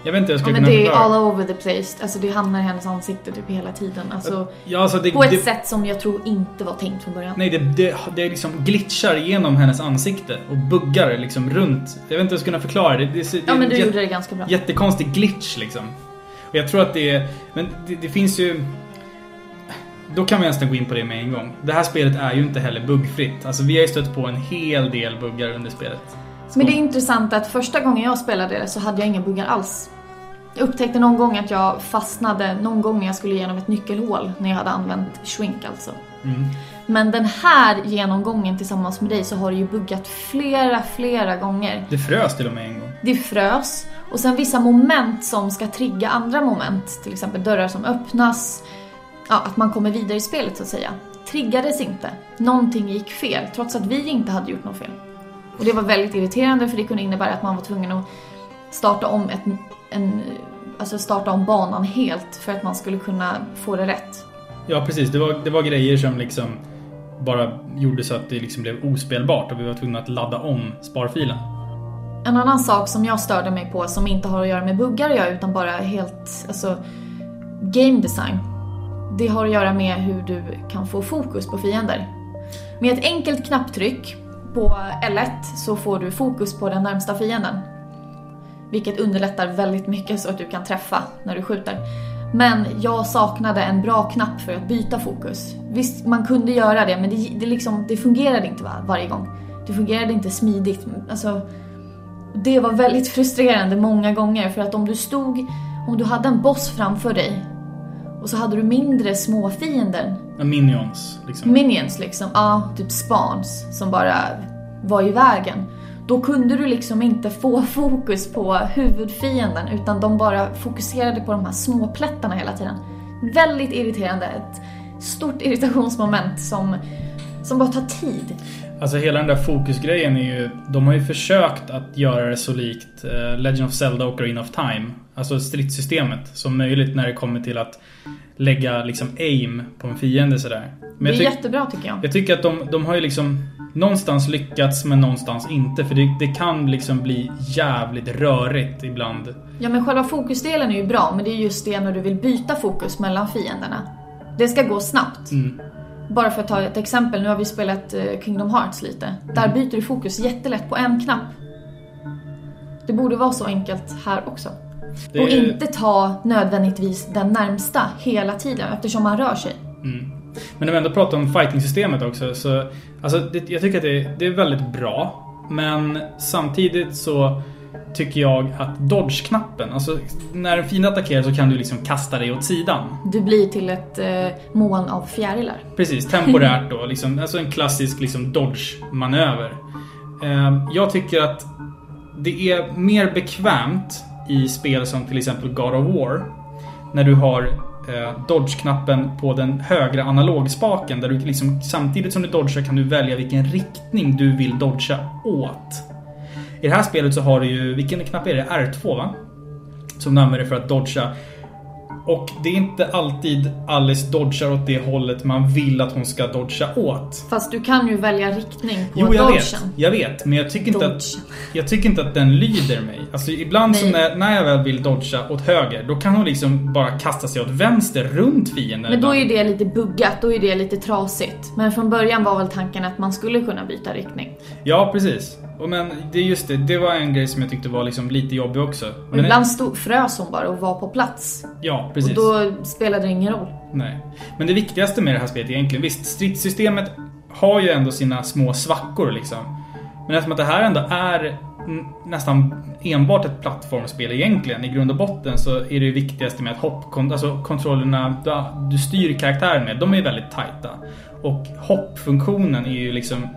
jag vet inte jag Ja, ska men kunna det är all over the place. Alltså det hamnar i hennes ansikte typ hela tiden. Alltså, Ja, alltså det, på ett det, sätt som jag tror inte var tänkt från början. Nej, det, det, det liksom glitchar genom hennes ansikte och buggar liksom runt. Jag vet inte hur jag ska kunna förklara det. det, det Ja men du gjorde det ganska bra. jättekonstig glitch liksom. Och jag tror att det är... Men det, det finns ju... Då kan vi nästan gå in på det med en gång. Det här spelet är ju inte heller buggfritt. Alltså vi har ju stött på en hel del buggar under spelet. Det är intressant att första gången jag spelade det så hade jag inga buggar alls. Jag upptäckte någon gång att jag fastnade någon gång när jag skulle igenom ett nyckelhål när jag hade använt shrink alltså. Mm. Men den här genomgången tillsammans med dig så har det ju buggat flera, flera gånger. Det frös till och med en gång. Det frös och sen vissa moment som ska trigga andra moment, till exempel dörrar som öppnas, ja, att man kommer vidare i spelet så att säga, triggades inte. Någonting gick fel trots att vi inte hade gjort något fel. Och det var väldigt irriterande för det kunde innebära att man var tvungen att starta om, ett, en, alltså starta om banan helt för att man skulle kunna få det rätt. Ja, precis. Det var, det var grejer som liksom bara gjorde så att det liksom blev ospelbart och vi var tvungna att ladda om sparfilen. En annan sak som jag störde mig på som inte har att göra med buggar göra utan bara helt, alltså game design. Det har att göra med hur du kan få fokus på fiender. Med ett enkelt knapptryck på L1 så får du fokus på den närmsta fienden. Vilket underlättar väldigt mycket så att du kan träffa när du skjuter. Men jag saknade en bra knapp för att byta fokus. Visst, man kunde göra det men det, det, liksom, det fungerade inte var, varje gång. Det fungerade inte smidigt. Alltså, det var väldigt [laughs] frustrerande många gånger för att om du stod, om du hade en boss framför dig och så hade du mindre småfiender, fiender Minions, liksom. minions liksom, ja, typ spawns som bara var i vägen. Då kunde du liksom inte få [laughs] fokus på huvudfienden utan de bara fokuserade på de här små plättarna hela tiden. Väldigt irriterande. Ett stort irritationsmoment som, som bara tar tid. Alltså hela den där fokusgrejen är ju... De har ju försökt att göra det så likt eh, Legend of Zelda och Ocarina of Time. Alltså stridssystemet som möjligt när det kommer till att lägga liksom aim på en fiende sådär. Men Det är jättebra tycker jag. jag tycker att de, de har ju liksom någonstans lyckats men någonstans inte. För det, det kan liksom bli jävligt rörigt ibland. Ja men själva fokusdelen är ju bra men det är just det när du vill byta fokus mellan fienderna. Det ska gå snabbt. Mm. Bara för att ta ett exempel, nu har vi spelat eh, Kingdom Hearts lite. Där byter du fokus jättelätt på en knapp. Det borde vara så enkelt här också. Det Och inte ta nödvändigtvis den närmsta hela tiden eftersom man rör sig. Mm. Men när vi ändå pratar om fighting-systemet också så... Alltså det, jag tycker att det, det är väldigt bra. Men samtidigt så tycker jag att dodge-knappen, alltså när en fiende attackerar så kan du liksom kasta dig åt sidan. Du blir till ett eh, moln av fjärilar. Precis, temporärt då. Liksom, alltså en klassisk liksom dodge-manöver. Eh, jag tycker att det är mer bekvämt i spel som till exempel God of War. När du har eh, dodge-knappen på den högra analogspaken. Där du liksom, samtidigt som du dodgar kan du välja vilken riktning du vill dodga åt. I det här spelet så har du ju, vilken knapp är det? R2 va? Som du använder för att dodga och det är inte alltid Alice dodgar åt det hållet man vill att hon ska dodga åt. Fast du kan ju välja riktning på Jo, jag dodgen. vet. Jag vet. Men jag tycker, inte att, jag tycker inte att den lyder mig. Alltså ibland så när, när jag väl vill dodga åt höger, då kan hon liksom bara kasta sig åt vänster runt fienden. Men då är ibland. det lite buggat, då är det lite trasigt. Men från början var väl tanken att man skulle kunna byta riktning. Ja, precis. Och men det är just det, det var en grej som jag tyckte var liksom lite jobbig också. Men ibland stod, frös hon bara och var på plats. Ja, precis. Och då spelade det ingen roll. Nej. Men det viktigaste med det här spelet egentligen, visst, stridssystemet har ju ändå sina små svackor liksom. Men eftersom att det här ändå är nästan enbart ett plattformsspel egentligen, i grund och botten så är det viktigaste med att hopp, alltså kontrollerna du- du styr karaktären med, de är väldigt tajta. Och hoppfunktionen är ju liksom,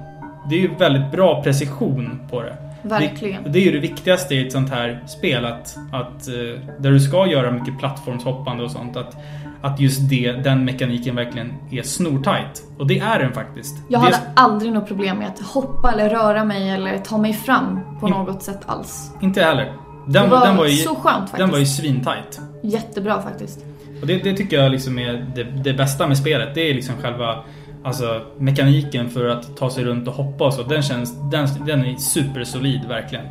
det är ju väldigt bra precision på det. Verkligen. Det, det är ju det viktigaste i ett sånt här spel, att, att eh, där du ska göra mycket plattformshoppande och sånt, att, att just det, den mekaniken verkligen är snortajt. Och det är den faktiskt. Jag hade aldrig något problem med att hoppa eller röra mig eller ta mig fram på Mm. något sätt alls. Inte heller. Den, Det var den var ju, så skönt faktiskt. Den var ju svintajt. Jättebra faktiskt. Och det, det tycker jag liksom är det, det bästa med spelet. Det är liksom själva Alltså mekaniken för att ta sig runt och hoppa och så. Den känns, den, den är supersolid verkligen.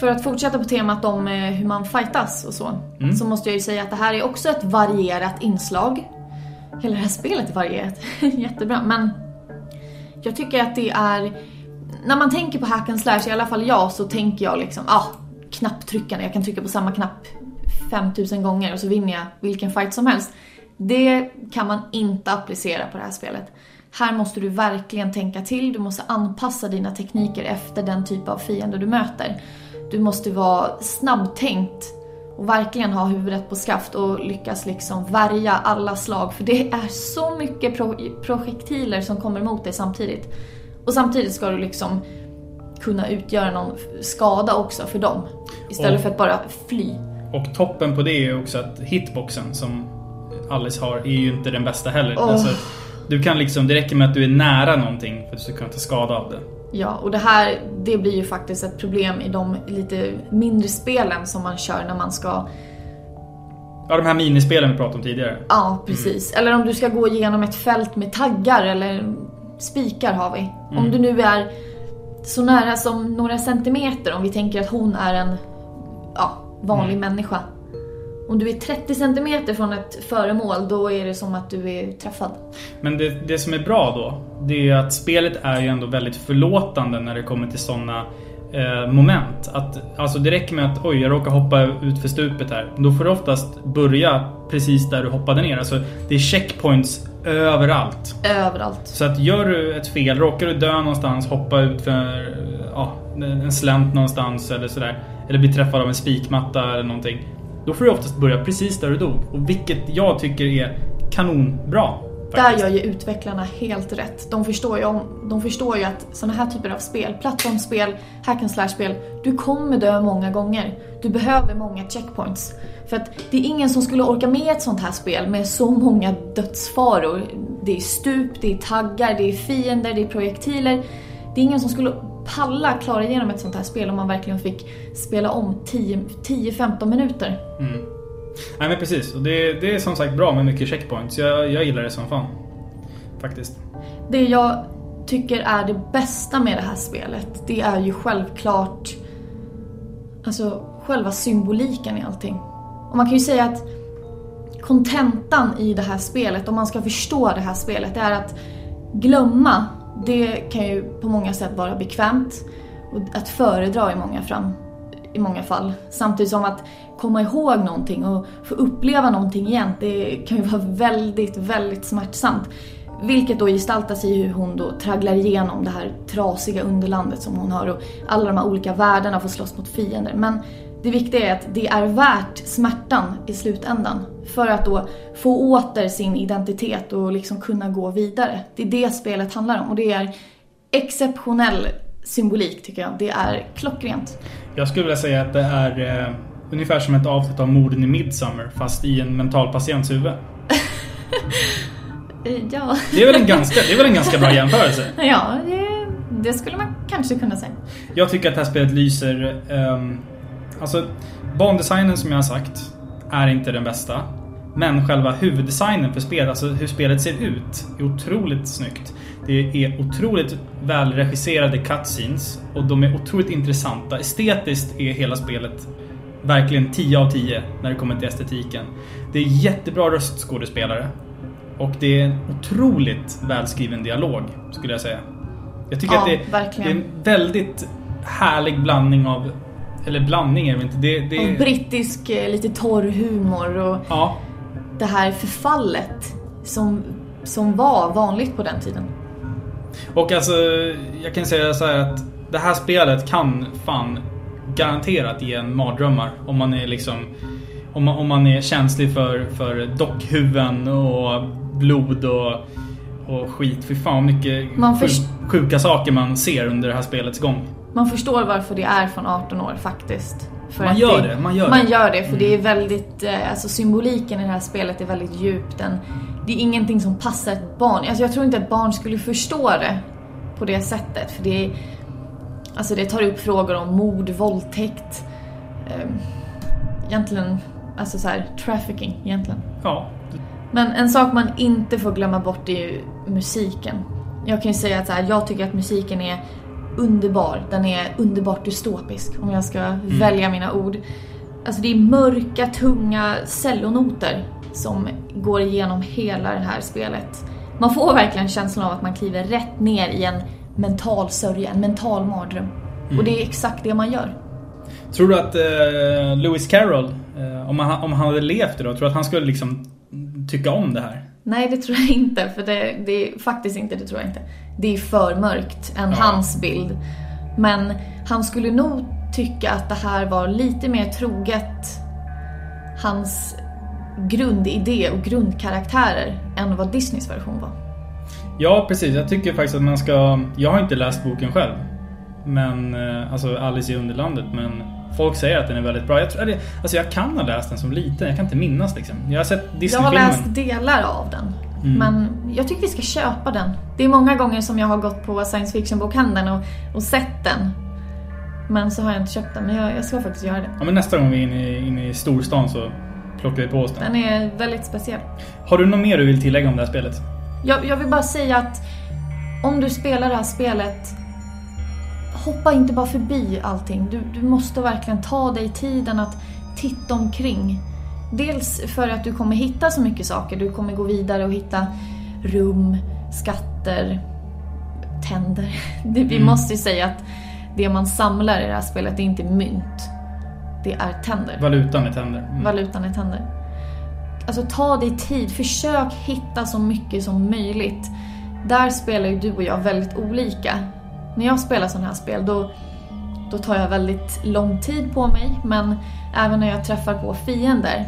För att fortsätta på temat om eh, hur man fightas och så. Mm. Så måste jag ju säga att det här är också ett varierat inslag. Hela det här spelet är varierat. [laughs] Jättebra. Men jag tycker att det är... När man tänker på hack and slash, i alla fall jag, så tänker jag liksom, ah, knapptryckande. Jag kan trycka på samma knapp 5000 gånger och så vinner jag vilken fight som helst. Det kan man inte applicera på det här spelet. Här måste du verkligen tänka till, du måste anpassa dina tekniker efter den typ av fiende du möter. Du måste vara snabbtänkt och verkligen ha huvudet på skaft och lyckas liksom värja alla slag. För det är så mycket pro- projektiler som kommer mot dig samtidigt. Och samtidigt ska du liksom kunna utgöra någon skada också för dem. Istället Och- för att bara fly. Och toppen på det är också att hitboxen som Alice har är ju inte den bästa heller. Åh. Alltså, du kan liksom, det räcker med att du är nära någonting för att du ska kunna ta skada av det. Ja, och det här det blir ju faktiskt ett problem i de lite mindre spelen som man kör när man ska Ja, de här minispelen vi pratade om tidigare. Ja, precis. Eller om du ska gå igenom ett fält med taggar eller spikar har vi. Om du nu är så nära som några centimeter, om vi tänker att hon är en ja, vanlig människa. Om du är 30 centimeter från ett föremål, då är det som att du är träffad. Men det, det som är bra då, det är att spelet är ju ändå väldigt förlåtande när det kommer till sådana eh, moment. Att, alltså det räcker med att oj, jag råkar hoppa ut för stupet här. Då får du oftast börja precis där du hoppade ner. Alltså det är checkpoints överallt. Överallt. Så att gör du ett fel, råkar du dö någonstans, hoppa ut för ja, en slänt någonstans eller sådär. Eller bli träffad av en spikmatta eller någonting. Då får du oftast börja precis där du dog. Och vilket jag tycker är kanonbra. Där gör ju utvecklarna helt rätt. De förstår ju, om, de förstår ju att såna här typer av spel, plattformsspel, hack and slash-spel, du kommer dö många gånger. Du behöver många checkpoints. För att det är ingen som skulle orka med ett sånt här spel med så många dödsfaror. Det är stup, det är taggar, det är fiender, det är projektiler. Det är ingen som skulle palla klara igenom ett sånt här spel om man verkligen fick spela om 10 10-15 minuter. Nej men precis. Och det, det är som sagt bra med mycket checkpoints. Jag, jag gillar det som fan. Faktiskt. Det jag tycker är det bästa med det här spelet, det är ju självklart alltså själva symboliken i allting. Och man kan ju säga att kontentan i det här spelet, om man ska förstå det här spelet, det är att glömma, det kan ju på många sätt vara bekvämt och att föredra i många, fram, i många fall. Samtidigt som att komma ihåg någonting och få uppleva någonting igen, det kan ju vara väldigt, väldigt smärtsamt. Vilket då gestaltas i hur hon då tragglar igenom det här trasiga underlandet som hon har och alla de här olika världarna får slåss mot fiender. Men det viktiga är att det är värt smärtan i slutändan för att då få åter sin identitet och liksom kunna gå vidare. Det är det spelet handlar om och det är exceptionell symbolik tycker jag. Det är klockrent. Jag skulle vilja säga att det är eh, ungefär som ett avsnitt av morden i Midsummer fast i en mental patients huvud. [laughs] Eh, Ja, Det är väl en ganska, det är väl en ganska bra jämförelse? [laughs] ja det, det skulle man kanske kunna säga. Jag tycker att det här spelet lyser... Um, alltså, bandesignen som jag har sagt är inte den bästa. Men själva huvuddesignen för spelet, alltså hur spelet ser ut, är otroligt snyggt. Det är otroligt välregisserade cutscenes och de är otroligt intressanta. Estetiskt är hela spelet verkligen 10 av 10 när det kommer till estetiken. Det är jättebra röstskådespelare. Och det är en otroligt välskriven dialog, skulle jag säga. Jag tycker Ja, att det, det är en väldigt härlig blandning av... Eller blandning är det inte. Det, det, Och brittisk, eh, lite torr humor och ja, det här förfallet som, som var vanligt på den tiden. Och alltså, jag kan säga så att det här spelet kan fan garanterat ge en mardrömmar om man är liksom om man, om man är känslig för, för dockhuvuden och blod och, och skit. Fy fan vad mycket Man sjuk, först- sjuka saker man ser under det här spelets gång. Man förstår varför det är från 18 år faktiskt. För Man att gör det, man gör man det. Mm. gör det, för det är väldigt, eh, alltså symboliken i det här spelet är väldigt djup. Den, det är ingenting som passar ett barn. Alltså jag tror inte ett barn skulle förstå det på det sättet. För det är, alltså det tar upp frågor om mord, våldtäkt. Eh, egentligen, alltså så här, trafficking egentligen. Ja, Men en sak man inte får glömma bort är ju musiken. Jag kan ju säga att här, jag tycker att musiken är underbar. Den är underbart dystopisk om jag ska välja mina ord. Alltså det är mörka, tunga cellonoter som går igenom hela det här spelet. Man får verkligen känslan av att man kliver rätt ner i en mental sörja, en mental mardröm. Och det är exakt det man gör. Tror du att eh, Lewis Carroll, eh, om, han, om han hade levt idag, tror du att han skulle liksom tycka om det här? Nej, det tror jag inte. För det, det är faktiskt inte, det tror jag inte. Det är för mörkt än hans bild. Men han skulle nog tycka att det här var lite mer troget hans grundidé och grundkaraktärer än vad Disneys version var. Ja, precis. Jag tycker faktiskt att man ska... Jag har inte läst boken själv. Men, eh, alltså Alice i Underlandet. Men folk säger att den är väldigt bra. Jag, tror, eller, alltså jag kan ha läst den som liten. Jag kan inte minnas liksom. Jag har sett Jag har Disney-filmen. läst delar av den. Men jag tycker vi ska köpa den. Det är många gånger som jag har gått på science fiction-bokhandeln och, och sett den. Men så har jag inte köpt den, men jag, jag ska faktiskt göra det. Ja, men nästa gång vi är inne i, inne i storstan så plockar vi på oss den. Den är väldigt speciell. Har du något mer du vill tillägga om det här spelet? Jag, jag vill bara säga att om du spelar det här spelet, hoppa inte bara förbi allting. Du, du måste verkligen ta dig tiden att titta omkring. Dels för att du kommer hitta så mycket saker. Du kommer gå vidare och hitta rum, skatter, tänder. [laughs] Det, vi måste ju säga att det man samlar i det här spelet det är inte mynt. Det är tänder. Valutan är tänder. Mm. Valutan är tänder. Alltså ta dig tid, försök hitta så mycket som möjligt. Där spelar ju du och jag väldigt olika. När jag spelar sådana här spel då, då tar jag väldigt lång tid på mig men även när jag träffar på fiender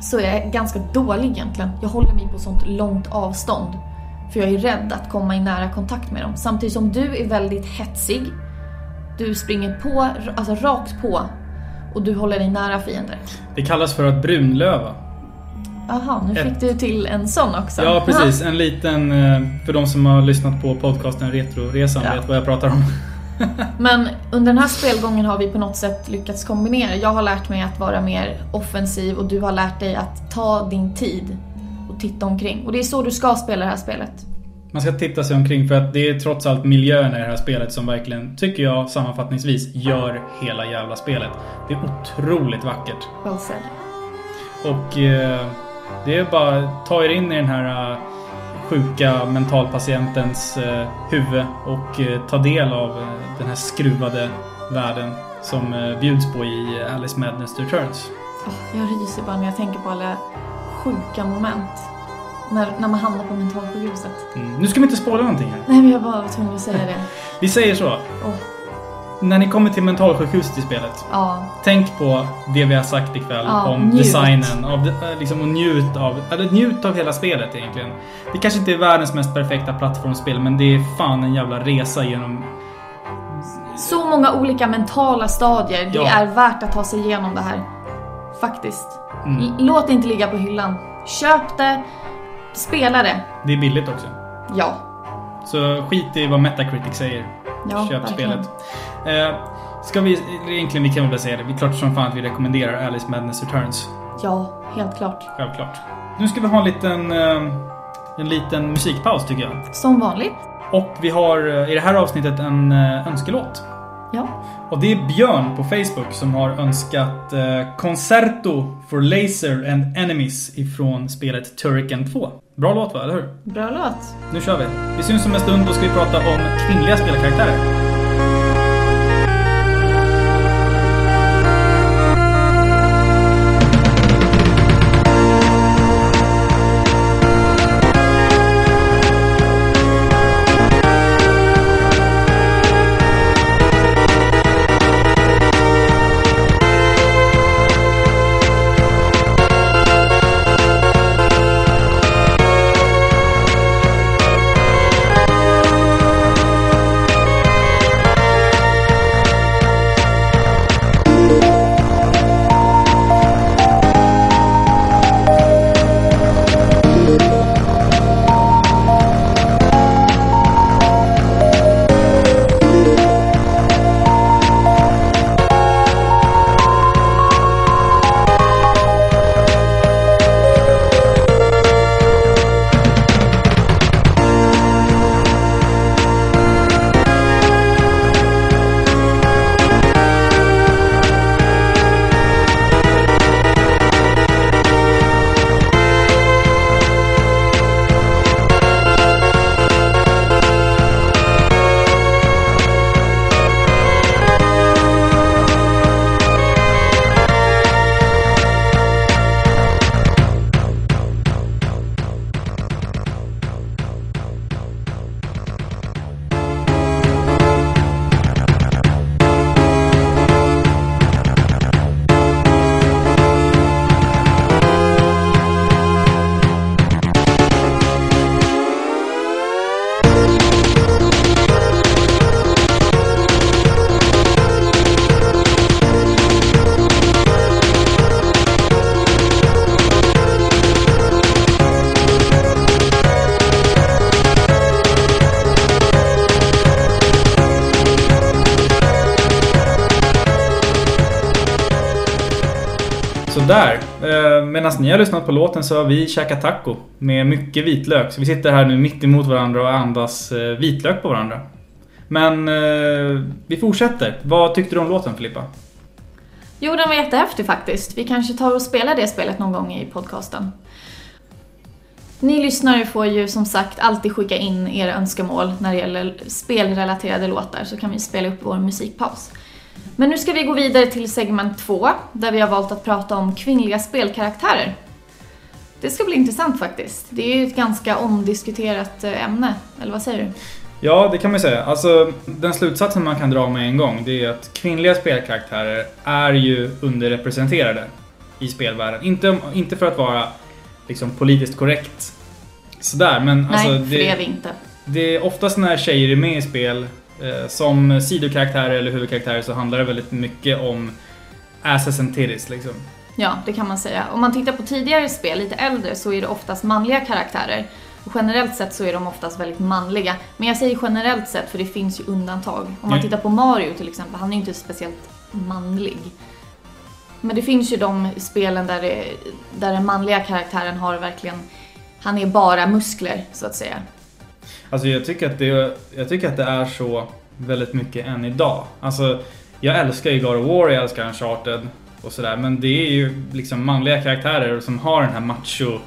så är jag ganska dålig egentligen. Jag håller mig på sånt långt avstånd. För jag är rädd att komma i nära kontakt med dem. Samtidigt som du är väldigt hetsig. Du springer på, alltså rakt på. Och du håller dig nära fiender. Det kallas för att brunlöva. Jaha, nu Ett- fick du till en sån också. Ja, precis. En liten... eh, För de som har lyssnat på podcasten Retroresan Ja. vet vad jag pratar om. [laughs] Men under den här spelgången har vi på något sätt lyckats kombinera. Jag har lärt mig att vara mer offensiv och du har lärt dig att ta din tid och titta omkring. Och det är så du ska spela det här spelet. Man ska titta sig omkring för att det är trots allt miljöerna i det här spelet som verkligen, tycker jag sammanfattningsvis, gör hela jävla spelet. Det är otroligt vackert. Well said. Och eh, det är bara att ta er in i den här eh, sjuka mentalpatientens eh, huvud och eh, ta del av eh, den här skruvade världen som eh, bjuds på i Alice Madness Returns. Jag ryser bara när jag tänker på alla sjuka moment. När, när man hamnar på mentalsjukhuset. Mm. Nu ska vi inte spåra någonting här. Nej men jag bara var tvungen att säga det. Vi säger så. Åh, När ni kommer till mentalsjukhuset i spelet. ja. Tänk på det vi har sagt ikväll Ja, om njut. designen. Av, det- liksom, och njut av, eller njut av hela spelet egentligen. Det kanske inte är världens mest perfekta plattformsspel men det är fan en jävla resa genom... Så många olika mentala stadier. Det Ja. är värt att ta sig igenom det här. Faktiskt. Mm. Låt det inte ligga på hyllan. Köp det. Spela det. Det är billigt också. Ja. Så skit i vad Metacritic säger. Ja, Köp verkligen. spelet. Eh, ska vi, egentligen vi kan väl säga det. Vi är klart som fan att vi rekommenderar Alice Madness Returns. Ja, helt klart. Självklart. Nu ska vi ha en liten, eh, en liten musikpaus tycker jag. Som vanligt. Och vi har eh, i det här avsnittet en eh, önskelåt. Ja. Och det är Björn på Facebook som har önskat eh, Concerto for Laser and Enemies ifrån spelet Turrican 2. Bra låt va, eller hur? Bra låt. Nu kör vi. Vi syns om en stund, då ska vi prata om kvinnliga spelkaraktärer. Sådär. Eh, medan ni har lyssnat på låten så har vi käkat taco med mycket vitlök. Så vi sitter här nu mitt emot varandra och andas eh, vitlök på varandra. Men eh, vi fortsätter. Vad tyckte du om låten Filippa? Jo, den var jättehäftig faktiskt. Vi kanske tar och spelar det spelet någon gång i podcasten. Ni lyssnare får ju som sagt alltid skicka in era önskemål när det gäller spelrelaterade låtar så kan vi spela upp vår musikpaus. Men nu ska vi gå vidare till segment 2 där vi har valt att prata om kvinnliga spelkaraktärer. Det ska bli intressant faktiskt. Det är ju ett ganska omdiskuterat eh, ämne, eller vad säger du? Ja, det kan man säga. Alltså, den slutsatsen man kan dra med en gång det är att kvinnliga spelkaraktärer är ju underrepresenterade i spelvärlden. Inte, inte för att vara liksom politiskt korrekt sådär, men Nej, alltså... för det är vi inte. Det är oftast när tjejer är med i spel som sidokaraktärer eller huvudkaraktärer så handlar det väldigt mycket om asses and titties liksom. Ja, det kan man säga. Om man tittar på tidigare spel, lite äldre, så är det oftast manliga karaktärer. Och generellt sett så är de oftast väldigt manliga. Men jag säger generellt sett för det finns ju undantag. Om man tittar på Mario till exempel, han är ju inte speciellt manlig. Men det finns ju de spelen där, det, där den manliga karaktären har verkligen, han är bara muskler så att säga. Alltså jag tycker att det, jag tycker att det är så väldigt mycket än idag. Alltså jag älskar ju God of War, jag älskar Uncharted och sådär. Men det är ju liksom manliga karaktärer som har den här macho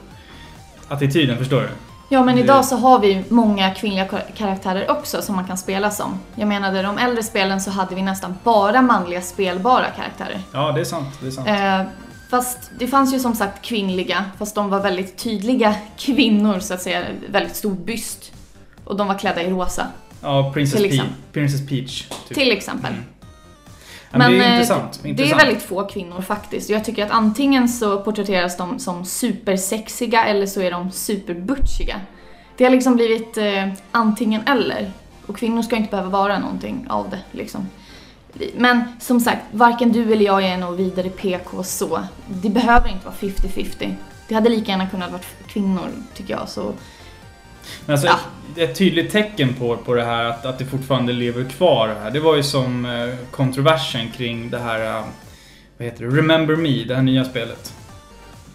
attityden, förstår du? Ja, men Det- idag så har vi många kvinnliga kar- karaktärer också som man kan spela som. Jag menade, de äldre spelen så hade vi nästan bara manliga spelbara karaktärer. Ja, det är sant. Det är sant. Eh, fast det fanns ju som sagt kvinnliga, fast de var väldigt tydliga [laughs] kvinnor så att säga. Väldigt stor byst. Och de var klädda i rosa, ja, Princess, till Pe- exempel. Princess Peach. Typ. till exempel. Mm. Ja, men det är eh, intressant. det är intressant. väldigt få kvinnor faktiskt. Jag tycker att antingen så porträtteras de som supersexiga eller så är de superbutchiga. Det har liksom blivit eh, antingen eller. Och kvinnor ska inte behöva vara någonting av det liksom. Men som sagt, varken du eller jag är nog vidare PK så. Det behöver inte vara 50-50. Det hade lika gärna kunnat vara kvinnor, tycker jag. Så Men alltså, Ja. Ett tydligt tecken på, på det här att, att det fortfarande lever kvar det här. Det var ju som eh, kontroversen kring det här, eh, vad heter det, Remember Me, det här nya spelet.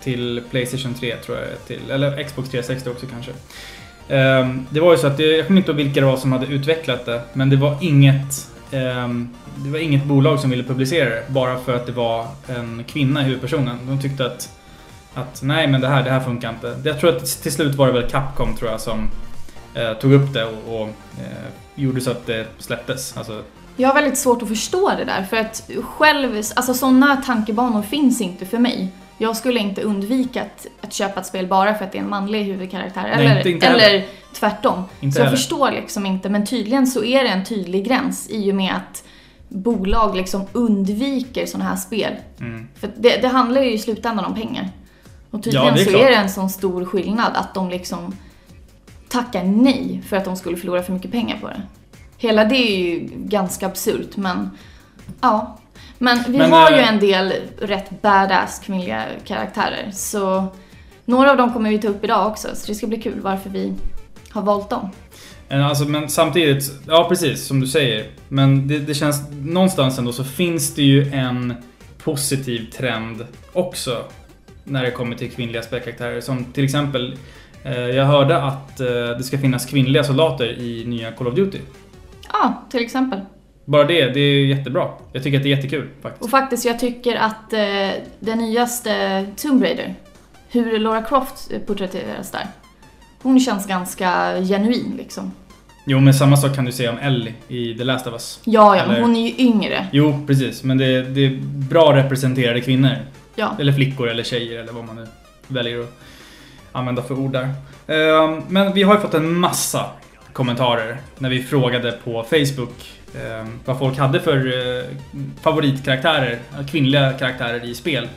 till Playstation 3 tror jag, till, eller Xbox 360 också kanske. Ehm, det var ju så att, det, jag kommer inte ihåg vilka det var som hade utvecklat det, men det var inget ehm, det var inget bolag som ville publicera det bara för att det var en kvinna i huvudpersonen. De tyckte att, att nej men det här, det här funkar inte. Jag tror att till slut var det väl Capcom tror jag som eh, tog upp det och, och eh, gjorde så att det släpptes. Alltså, Jag har väldigt svårt att förstå det där för att själv, alltså sådana tankebanor finns inte för mig. Jag skulle inte undvika att, att köpa ett spel bara för att det är en manlig huvudkaraktär. Nej, eller, inte- inte eller tvärtom. Inte så jag heller. förstår liksom inte, men tydligen så är det en tydlig gräns i och med att bolag liksom undviker sådana här spel. mm. För det, det handlar ju i slutändan om pengar. Och tydligen Ja, är så klart. är det en sån stor skillnad att de liksom tackar nej för att de skulle förlora för mycket pengar på det. Hela det är ju ganska absurt men ja. Men vi Men, har ju eh, en del rätt badass kvinnliga karaktärer så några av dem kommer vi ta upp idag också så det ska bli kul varför vi har valt dem. Men Alltså, men samtidigt, ja precis som du säger. Men det, det känns, någonstans ändå så finns det ju en positiv trend också. När det kommer till kvinnliga spelkaraktärer. Som till exempel, eh, jag hörde att eh, det ska finnas kvinnliga soldater i nya Call of Duty. Ja, till exempel. Bara det, det är jättebra. Jag tycker att det är jättekul Och faktiskt. faktiskt, jag tycker att eh, den nyaste Tomb Raider, hur Laura Croft porträtteras där, hon känns ganska genuin liksom. Jo men samma sak kan du säga om Ellie i The Last of Us. Ja, ja, Eller- hon är ju yngre. Jo precis, men det, det är bra representerade kvinnor. Ja. Eller flickor eller tjejer eller vad man nu väljer att använda för ord där. Ehm, Men vi har ju fått en massa kommentarer när vi frågade på Facebook ehm, vad folk hade för eh, favoritkaraktärer, kvinnliga karaktärer i spel.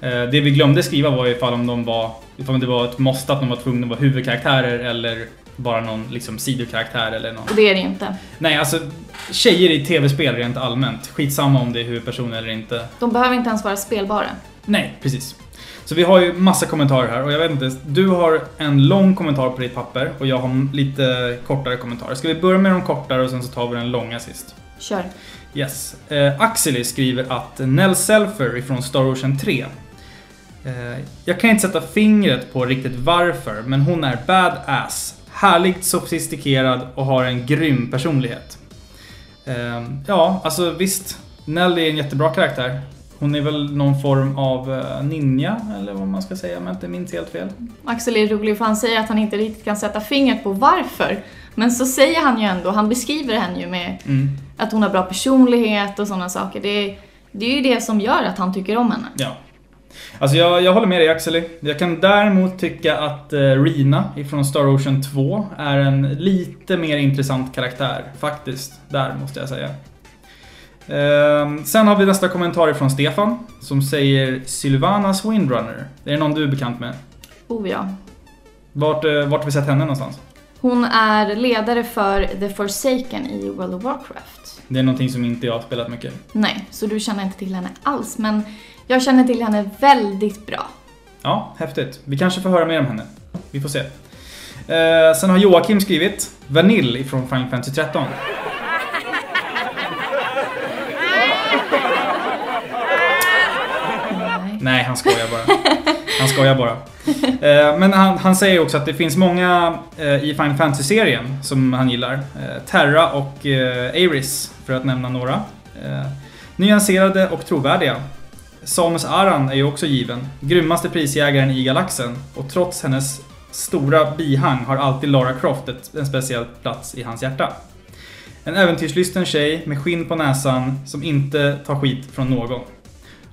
Eh, Det vi glömde skriva var ifall om de var, ifall det var ett måste att de var tvungna att vara huvudkaraktärer eller bara någon liksom sidokaraktär eller någon. Och det är det inte. Nej, alltså tjejer i tv-spel rent allmänt. Skitsamma om det är huvudperson eller inte. De behöver inte ens vara spelbara. Nej, precis. Så vi har ju massa kommentarer här och jag vet inte, du har en lång kommentar på ditt papper och jag har lite kortare kommentarer. Ska vi börja med de kortare och sen så tar vi den långa sist? Kör. Yes. Eh, Axeli skriver att Nell Selfer ifrån Star Ocean 3 eh, Jag kan inte sätta fingret på riktigt varför, men hon är badass. Härligt sofistikerad och har en grym personlighet. Eh, ja, alltså visst. Nell är en jättebra karaktär. Hon är väl någon form av eh, ninja, eller vad man ska säga om jag inte minns helt fel. Axel är rolig för han säger att han inte riktigt kan sätta fingret på varför. Men så säger han ju ändå, han beskriver henne ju med Mm. att hon har bra personlighet och sådana saker. Det är, det är ju det som gör att han tycker om henne. Ja. Alltså jag, jag håller med dig Axeli. Jag kan däremot tycka att eh, Rina ifrån Star Ocean 2 är en lite mer intressant karaktär. Faktiskt. Där måste jag säga. Ehm, sen har vi nästa kommentar från Stefan som säger Sylvanas Windrunner. Är det någon du är bekant med? Oh ja. Vart, eh, vart har vi sett henne någonstans? Hon är ledare för The Forsaken i World of Warcraft. Det är någonting som inte jag har spelat mycket. Nej, så du känner inte till henne alls, men jag känner till henne väldigt bra. Ja, häftigt. Vi kanske får höra mer om henne. Vi får se. Eh, sen har Joakim skrivit Vanille ifrån Final Fantasy 13. Nej. Han skojar bara. Han skojar bara. Eh, Men han, han säger också att det finns många eh, i Final Fantasy-serien som han gillar. Eh, Terra och eh, Aris, för att nämna några. Eh, nyanserade och trovärdiga. Samus Aran är ju också given. Grymmaste prisjägaren i galaxen. Och trots hennes stora bihang har alltid Lara Croft ett, en speciell plats i hans hjärta. En äventyrslysten tjej med skinn på näsan som inte tar skit från någon.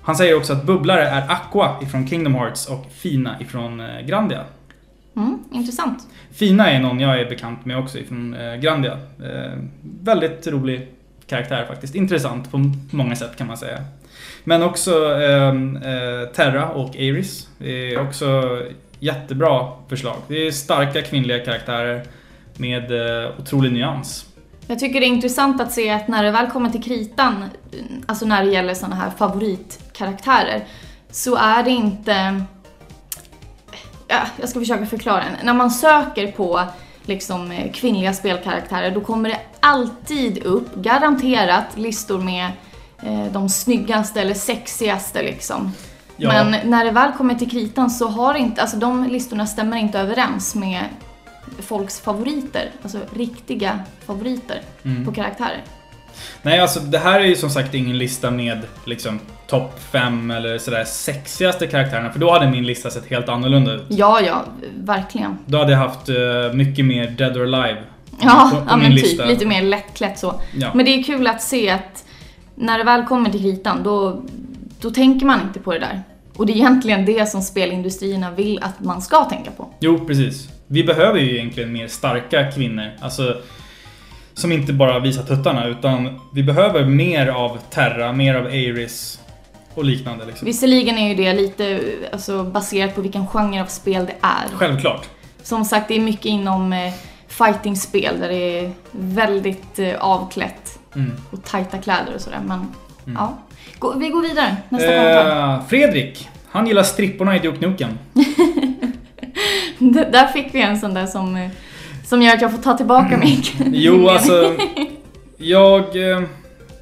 Han säger också att bubblare är Aqua ifrån Kingdom Hearts och Fina ifrån eh, Grandia. Mm, intressant. Fina är någon jag är bekant med också ifrån eh, Grandia. Eh, väldigt rolig karaktär faktiskt. Intressant på många sätt kan man säga. Men också ehm, eh, Terra och Aeris är också jättebra förslag. Det är starka kvinnliga karaktärer med eh, otrolig nyans. Jag tycker det är intressant att se att när det väl kommer till kritan, alltså när det gäller såna här favoritkaraktärer, så är det inte... Ja, jag ska försöka förklara. När man söker på liksom kvinnliga spelkaraktärer, då kommer det alltid upp, garanterat, listor med eh, de snyggaste eller sexigaste liksom. Ja. Men när det väl kommer till kritan så har inte, alltså de listorna stämmer inte överens med folks favoriter. Alltså riktiga favoriter Mm. på karaktärer. Nej, alltså det här är ju som sagt ingen lista med liksom topp 5 eller sådär sexigaste karaktärerna. För då hade min lista sett helt annorlunda ut. Ja, ja, verkligen. Då hade jag haft eh, mycket mer Dead or Alive Ja, på, på ja min men typ. lista. Lite mer lättklätt så. Ja. Men det är kul att se att när det väl kommer till kritan då, då tänker man inte på det där. Och det är egentligen det som spelindustrierna vill att man ska tänka på. Jo, precis. Vi behöver ju egentligen mer starka kvinnor. Alltså, som inte bara visar tuttarna, utan vi behöver mer av Terra, mer av Ares och liknande. Liksom. Visserligen är ju det lite alltså, baserat på vilken genre av spel det är. Självklart. Som sagt, det är mycket inom eh, fightingspel där det är väldigt eh, avklätt Mm. och tajta kläder och sådär. Men ja, Gå, vi går vidare. Nästa kommentar. Eh, Fredrik, han gillar stripporna i Duke Nukem. [laughs] [laughs] Där fick vi en sån där som, eh, som gör att jag får ta tillbaka mig. [clears throat] Jo, alltså. [laughs] Jag eh,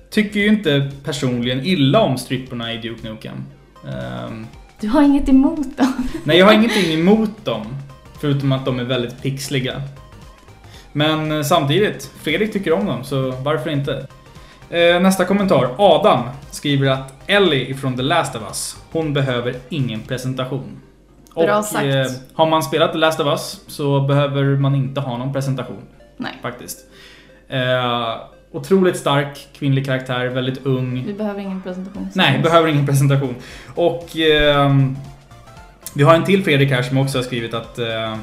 tycker ju inte personligen illa om stripporna i Duke Nukem. Ehm, Du har inget emot dem? [laughs] nej, jag har ingenting emot dem. Förutom att de är väldigt pixliga. Men eh, samtidigt, Fredrik tycker om dem, så varför inte? Nästa kommentar. Adam skriver att Ellie ifrån The Last of Us, hon behöver ingen presentation. Bra Och sagt. eh, har man spelat The Last of Us så behöver man inte ha någon presentation. Nej, faktiskt. Eh, otroligt stark kvinnlig karaktär, väldigt ung. vi behöver ingen presentation. Nej, behöver ingen presentation. Och ehm, vi har en till Fredrik här som också har skrivit att eh,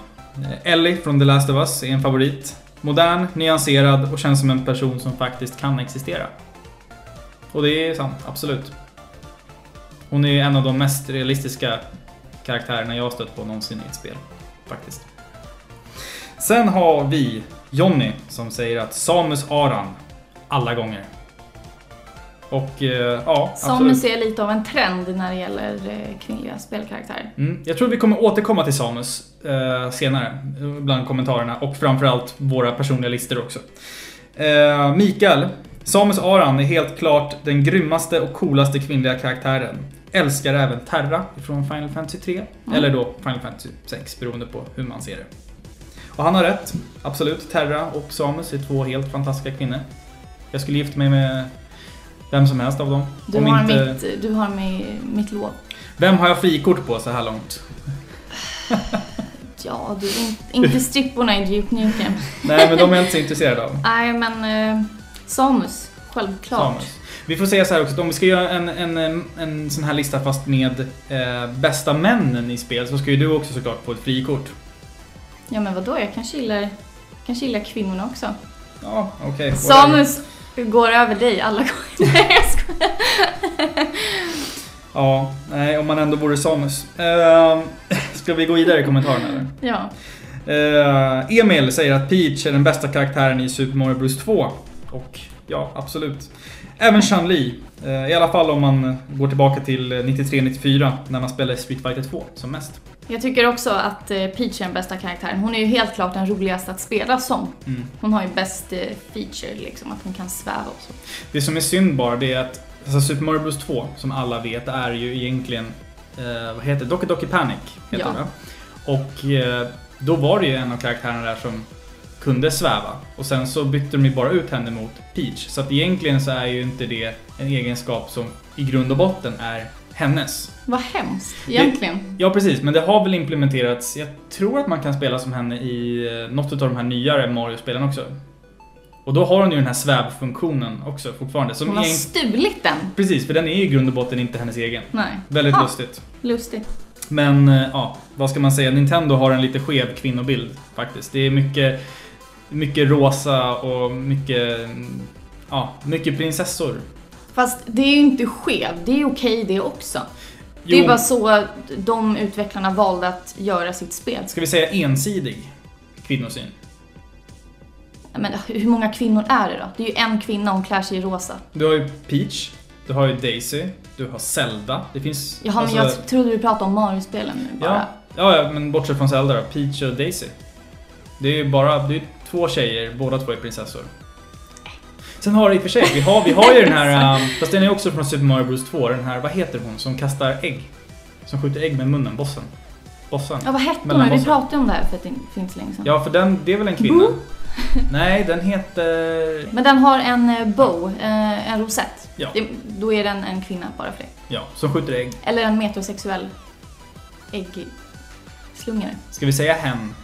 Ellie från The Last of Us är en favorit. Modern, nyanserad och känns som en person som faktiskt kan existera. Och det är sant, absolut. Hon är en av de mest realistiska karaktärerna jag har stött på någonsin i ett spel. Faktiskt. Sen har vi Jonny som säger att Samus Aran alla gånger. Och eh, ja, Samus absolut. är lite av en trend när det gäller eh, kvinnliga spelkaraktärer. Mm, jag tror vi kommer återkomma till Samus eh, senare, bland kommentarerna och framförallt våra personliga listor också. Eh, Mikael, Samus Aran är helt klart den grymmaste och coolaste kvinnliga karaktären. Älskar även Terra från Final Fantasy 3, eller då Final Fantasy 6 beroende på hur man ser det. Och han har rätt, absolut. Terra och Samus är två helt fantastiska kvinnor. Jag skulle gifta mig med vem som helst av dem. Du Om har, inte- mitt, du har mig, mitt lov. Vem har jag frikort på så här långt? Ja, du, in, inte stripporna i Duke Nukem. Nej, men de är jag inte så intresserad av. Nej, men eh, Samus, självklart. Samus. Vi får säga så här också, att om vi ska göra en, en, en, sån här lista fast med eh, bästa männen i spel så ska ju du också såklart få ett frikort. Ja, men vadå? Jag kanske gillar, kanske gillar kvinnorna också. Ja, okej. Samus går över dig alla gånger. [laughs] Nej, jag skojar. Ja, nej, om man ändå vore Samus. Eh, ska vi gå vidare i kommentarerna eller? Ja. Eh, Emil säger att Peach är den bästa karaktären i Super Mario Bros 2. Och ja, absolut. Även Chun-Li. Eh, I alla fall om man går tillbaka till 93-94 när man spelade Street Fighter 2 som mest. Jag tycker också att eh, Peach är den bästa karaktären. Hon är ju helt klart den roligaste att spela som. Mm. Hon har ju bäst eh, feature, liksom, att hon kan sväva och så. Det som är synd bara det är att alltså Super Mario Bros 2, som alla vet, är ju egentligen eh, vad heter det? Doki Doki Panic. Heter Ja. det? Och eh, då var det ju en av karaktärerna där som kunde sväva. Och sen så bytte de ju bara ut henne mot Peach. Så att egentligen så är ju inte det en egenskap som i grund och botten är hennes. Vad hemskt, egentligen. Ja precis, men det har väl implementerats. Jag tror att man kan spela som henne i eh, något av de här nyare Mario-spelen också. Och då har hon ju den här svävfunktionen också fortfarande. Som Hon har egent- stulit den. Precis, för den är ju i grund och botten inte hennes egen. Nej. Väldigt Ah. lustigt. Lustigt. Men eh, ja, vad ska man säga? Nintendo har en lite skev kvinnobild faktiskt. Det är mycket, mycket rosa och mycket, ja, mycket prinsessor. Fast det är ju inte skev, det är okej det också. Det är Jo, bara så de utvecklarna valde att göra sitt spel. ska vi säga ensidig kvinnosyn? Men hur många kvinnor är det då? Det är ju en kvinna, hon klär sig i rosa. Du har ju Peach, du har ju Daisy, du har Zelda. Det finns... Jaha, alltså- men jag trodde du pratade om Mario-spelen nu bara. Ja, ja, ja, men bortsett från Zelda då. Peach och Daisy. Det är ju bara det är två tjejer, båda två är prinsessor. Sen har det i och för sig, vi har, vi har ju den här, [laughs] um, fast den är också från Super Mario Bros 2, den här, vad heter hon, som kastar ägg? Som skjuter ägg med munnen, bossen. Bossen. Ja, vad hette hon? Vi pratade om det här för för inte så länge sedan. Ja, för den, det är väl en kvinna? Boo? Nej, den heter... Men den har en eh, bow, eh, en rosett. Ja. Det, då är den en kvinna bara för det. Ja, som skjuter ägg. Eller en metrosexuell äggslungare. Ska vi säga hen?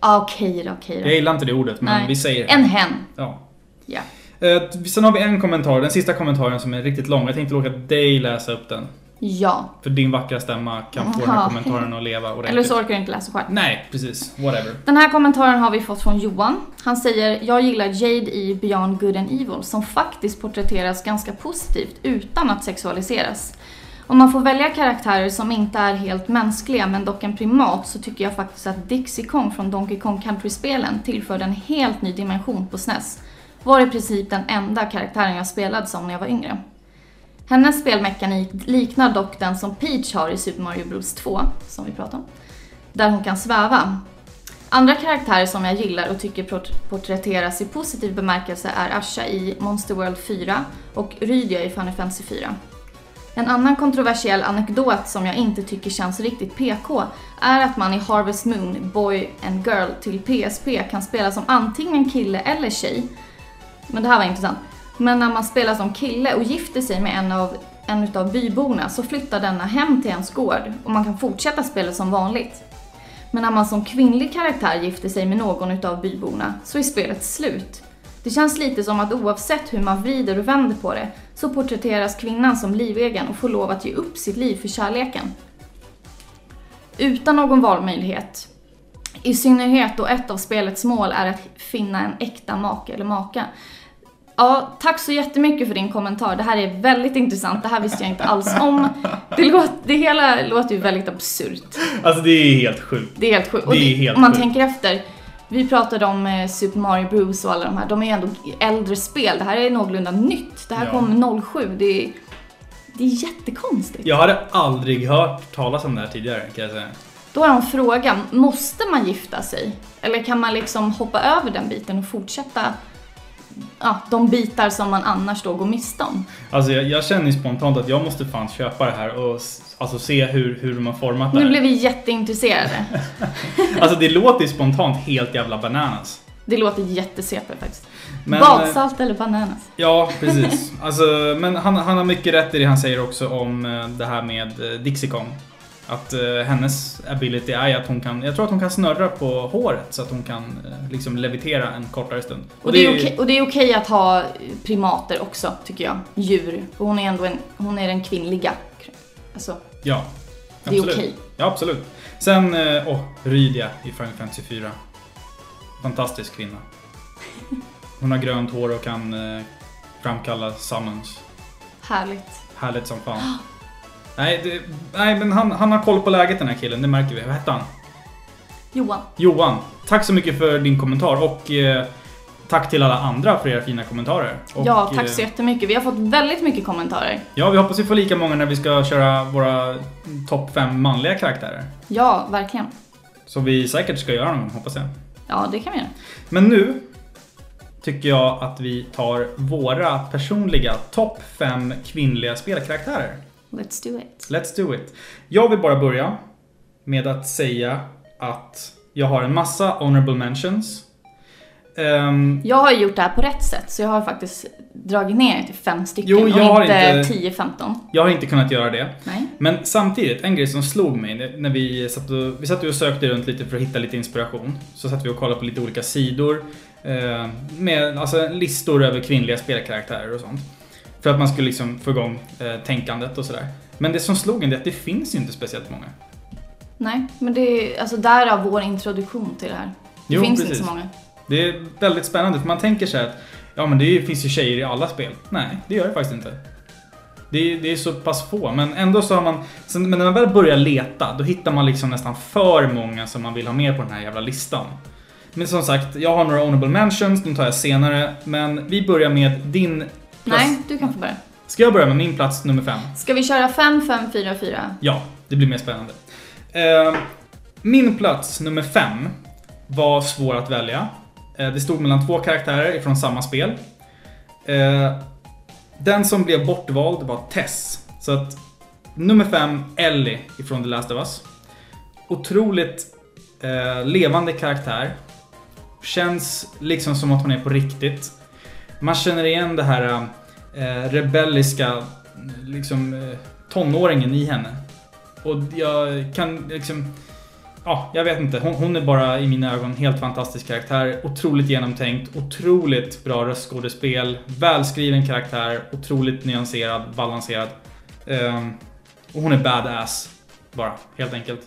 Ah, okej då, okej Jag då. gillar inte det ordet, men Nej. vi säger En hen. Ja. Ja. Eh, sen har vi en kommentar, den sista kommentaren som är riktigt lång. Jag tänkte låta dig läsa upp den. Ja. För din vackra stämma kan få den här kommentaren att leva ordentligt. Eller så orkar du inte läsa själv. Nej, precis. Whatever. Den här kommentaren har vi fått från Johan. Han säger “Jag gillar Jade i Beyond Good and Evil som faktiskt porträtteras ganska positivt utan att sexualiseras. Om man får välja karaktärer som inte är helt mänskliga men dock en primat så tycker jag faktiskt att Dixie Kong från Donkey Kong Country-spelen tillförde en helt ny dimension på SNES. Var i princip den enda karaktären jag spelade som när jag var yngre. Hennes spelmekanik liknar dock den som Peach har i Super Mario Bros 2, som vi pratade om. Där hon kan sväva. Andra karaktärer som jag gillar och tycker port- porträtteras i positiv bemärkelse är Asha i Monster World 4 och Rydia i Final Fantasy 4. En annan kontroversiell anekdot som jag inte tycker känns riktigt PK är att man i Harvest Moon, Boy and Girl till PSP kan spela som antingen kille eller tjej. Men det här var intressant. Men när man spelar som kille och gifter sig med en av, en utav byborna så flyttar denna hem till ens gård och man kan fortsätta spela som vanligt. Men när man som kvinnlig karaktär gifter sig med någon utav byborna så är spelet slut. Det känns lite som att oavsett hur man vrider och vänder på det så porträtteras kvinnan som livegen och får lov att ge upp sitt liv för kärleken. Utan någon valmöjlighet. I synnerhet då ett av spelets mål är att finna en äkta make eller maka. Ja, tack så jättemycket för din kommentar. Det här är väldigt intressant. Det här visste jag inte alls om. Det, låter, det hela låter ju väldigt absurt. Alltså det är helt sjukt. Det är helt sjukt. Och Det är helt om man sjukt. tänker efter. Vi pratade om eh, Super Mario Bros och alla de här. De är ju ändå äldre spel. Det här är någorlunda nytt. Det här Ja. kom 07. Det är, det är jättekonstigt. Jag hade aldrig hört talas om det här tidigare kan jag säga. Då har de frågan, måste man gifta sig? Eller kan man liksom hoppa över den biten och fortsätta ja, de bitar som man annars då går miste om? Alltså jag, jag känner spontant att jag måste fan köpa det här och alltså, se hur, hur de har format det Nu blev vi jätteintresserade. [laughs] Alltså det låter ju spontant helt jävla bananas. Det låter jätte-CP faktiskt. Men, eh, Badsalt eller bananas? Ja, precis. [laughs] Alltså, men han, han har mycket rätt i det han säger också om eh, det här med eh, Dixie Kong. Att eh, hennes ability är ju att hon kan, jag tror att hon kan snurra på håret så att hon kan eh, liksom levitera en kortare stund. Och det, är ju- okej, och det är okej att ha primater också, tycker jag. Djur. För hon är ändå en, hon är den kvinnliga. Alltså, Ja. det är absolut. okej. Ja, absolut. Sen, eh, åh, Rydia i Final Fantasy 4. Fantastisk kvinna. Hon har grönt hår och kan eh, framkalla summons. Härligt. Härligt som fan. [gasps] Nej, det, nej men han, han har koll på läget den här killen, det märker vi. Vad hette han? Johan. Johan, tack så mycket för din kommentar och eh, tack till alla andra för era fina kommentarer. Och, ja, tack så eh, jättemycket. Vi har fått väldigt mycket kommentarer. Ja, vi hoppas vi får lika många när vi ska köra våra topp 5 manliga karaktärer. Ja, verkligen. Så vi säkert ska göra någon, hoppas jag. Ja, det kan vi göra. Men nu tycker jag att vi tar våra personliga topp 5 kvinnliga spelkaraktärer. Let's do it. Let's do it. Jag vill bara börja med att säga att jag har en massa honorable mentions. Ehm, Jag har gjort det här på rätt sätt, så jag har faktiskt dragit ner till fem stycken Jo, jag och inte inte- 10-15. jag har inte kunnat göra det. Nej. Men samtidigt, en grej som slog mig när- vi satt och, vi satt och sökte runt lite för att hitta lite inspiration. Så satt vi och kollade på lite olika sidor eh, med alltså, listor över kvinnliga spelkaraktärer och sånt. För att man skulle liksom få igång eh, tänkandet och sådär. Men det som slog en är att det finns inte speciellt många. Nej, men det är alltså därav vår introduktion till det här. Det Jo, finns precis. inte så många. Det är väldigt spännande för man tänker sig att ja men det finns ju tjejer i alla spel. Nej, det gör det faktiskt inte. Det är, det är så pass få, men ändå så har man... Sen, men när man väl börjar leta, då hittar man liksom nästan för många som man vill ha med på den här jävla listan. Men som sagt, jag har några honorable mentions, de tar jag senare. Men vi börjar med din plats. Nej, du kan få börja. Ska jag börja med min plats nummer fem? Ska vi köra 5, 5, 4, 4? Ja, det blir mer spännande. Eh, min plats nummer fem var svår att välja. Eh, det stod mellan två karaktärer från samma spel. Eh, den som blev bortvald var Tess. Så att nummer fem, Ellie ifrån The Last of Us. Otroligt eh, levande karaktär. Känns liksom som att hon är på riktigt. Man känner igen det här eh, rebelliska liksom, eh, tonåringen i henne. Och jag kan liksom... Ja, jag vet inte. Hon, hon är bara i mina ögon helt fantastisk karaktär. Otroligt genomtänkt, otroligt bra röstskådespel, välskriven karaktär, otroligt nyanserad, balanserad. Ehm, och hon är badass. Bara, helt enkelt.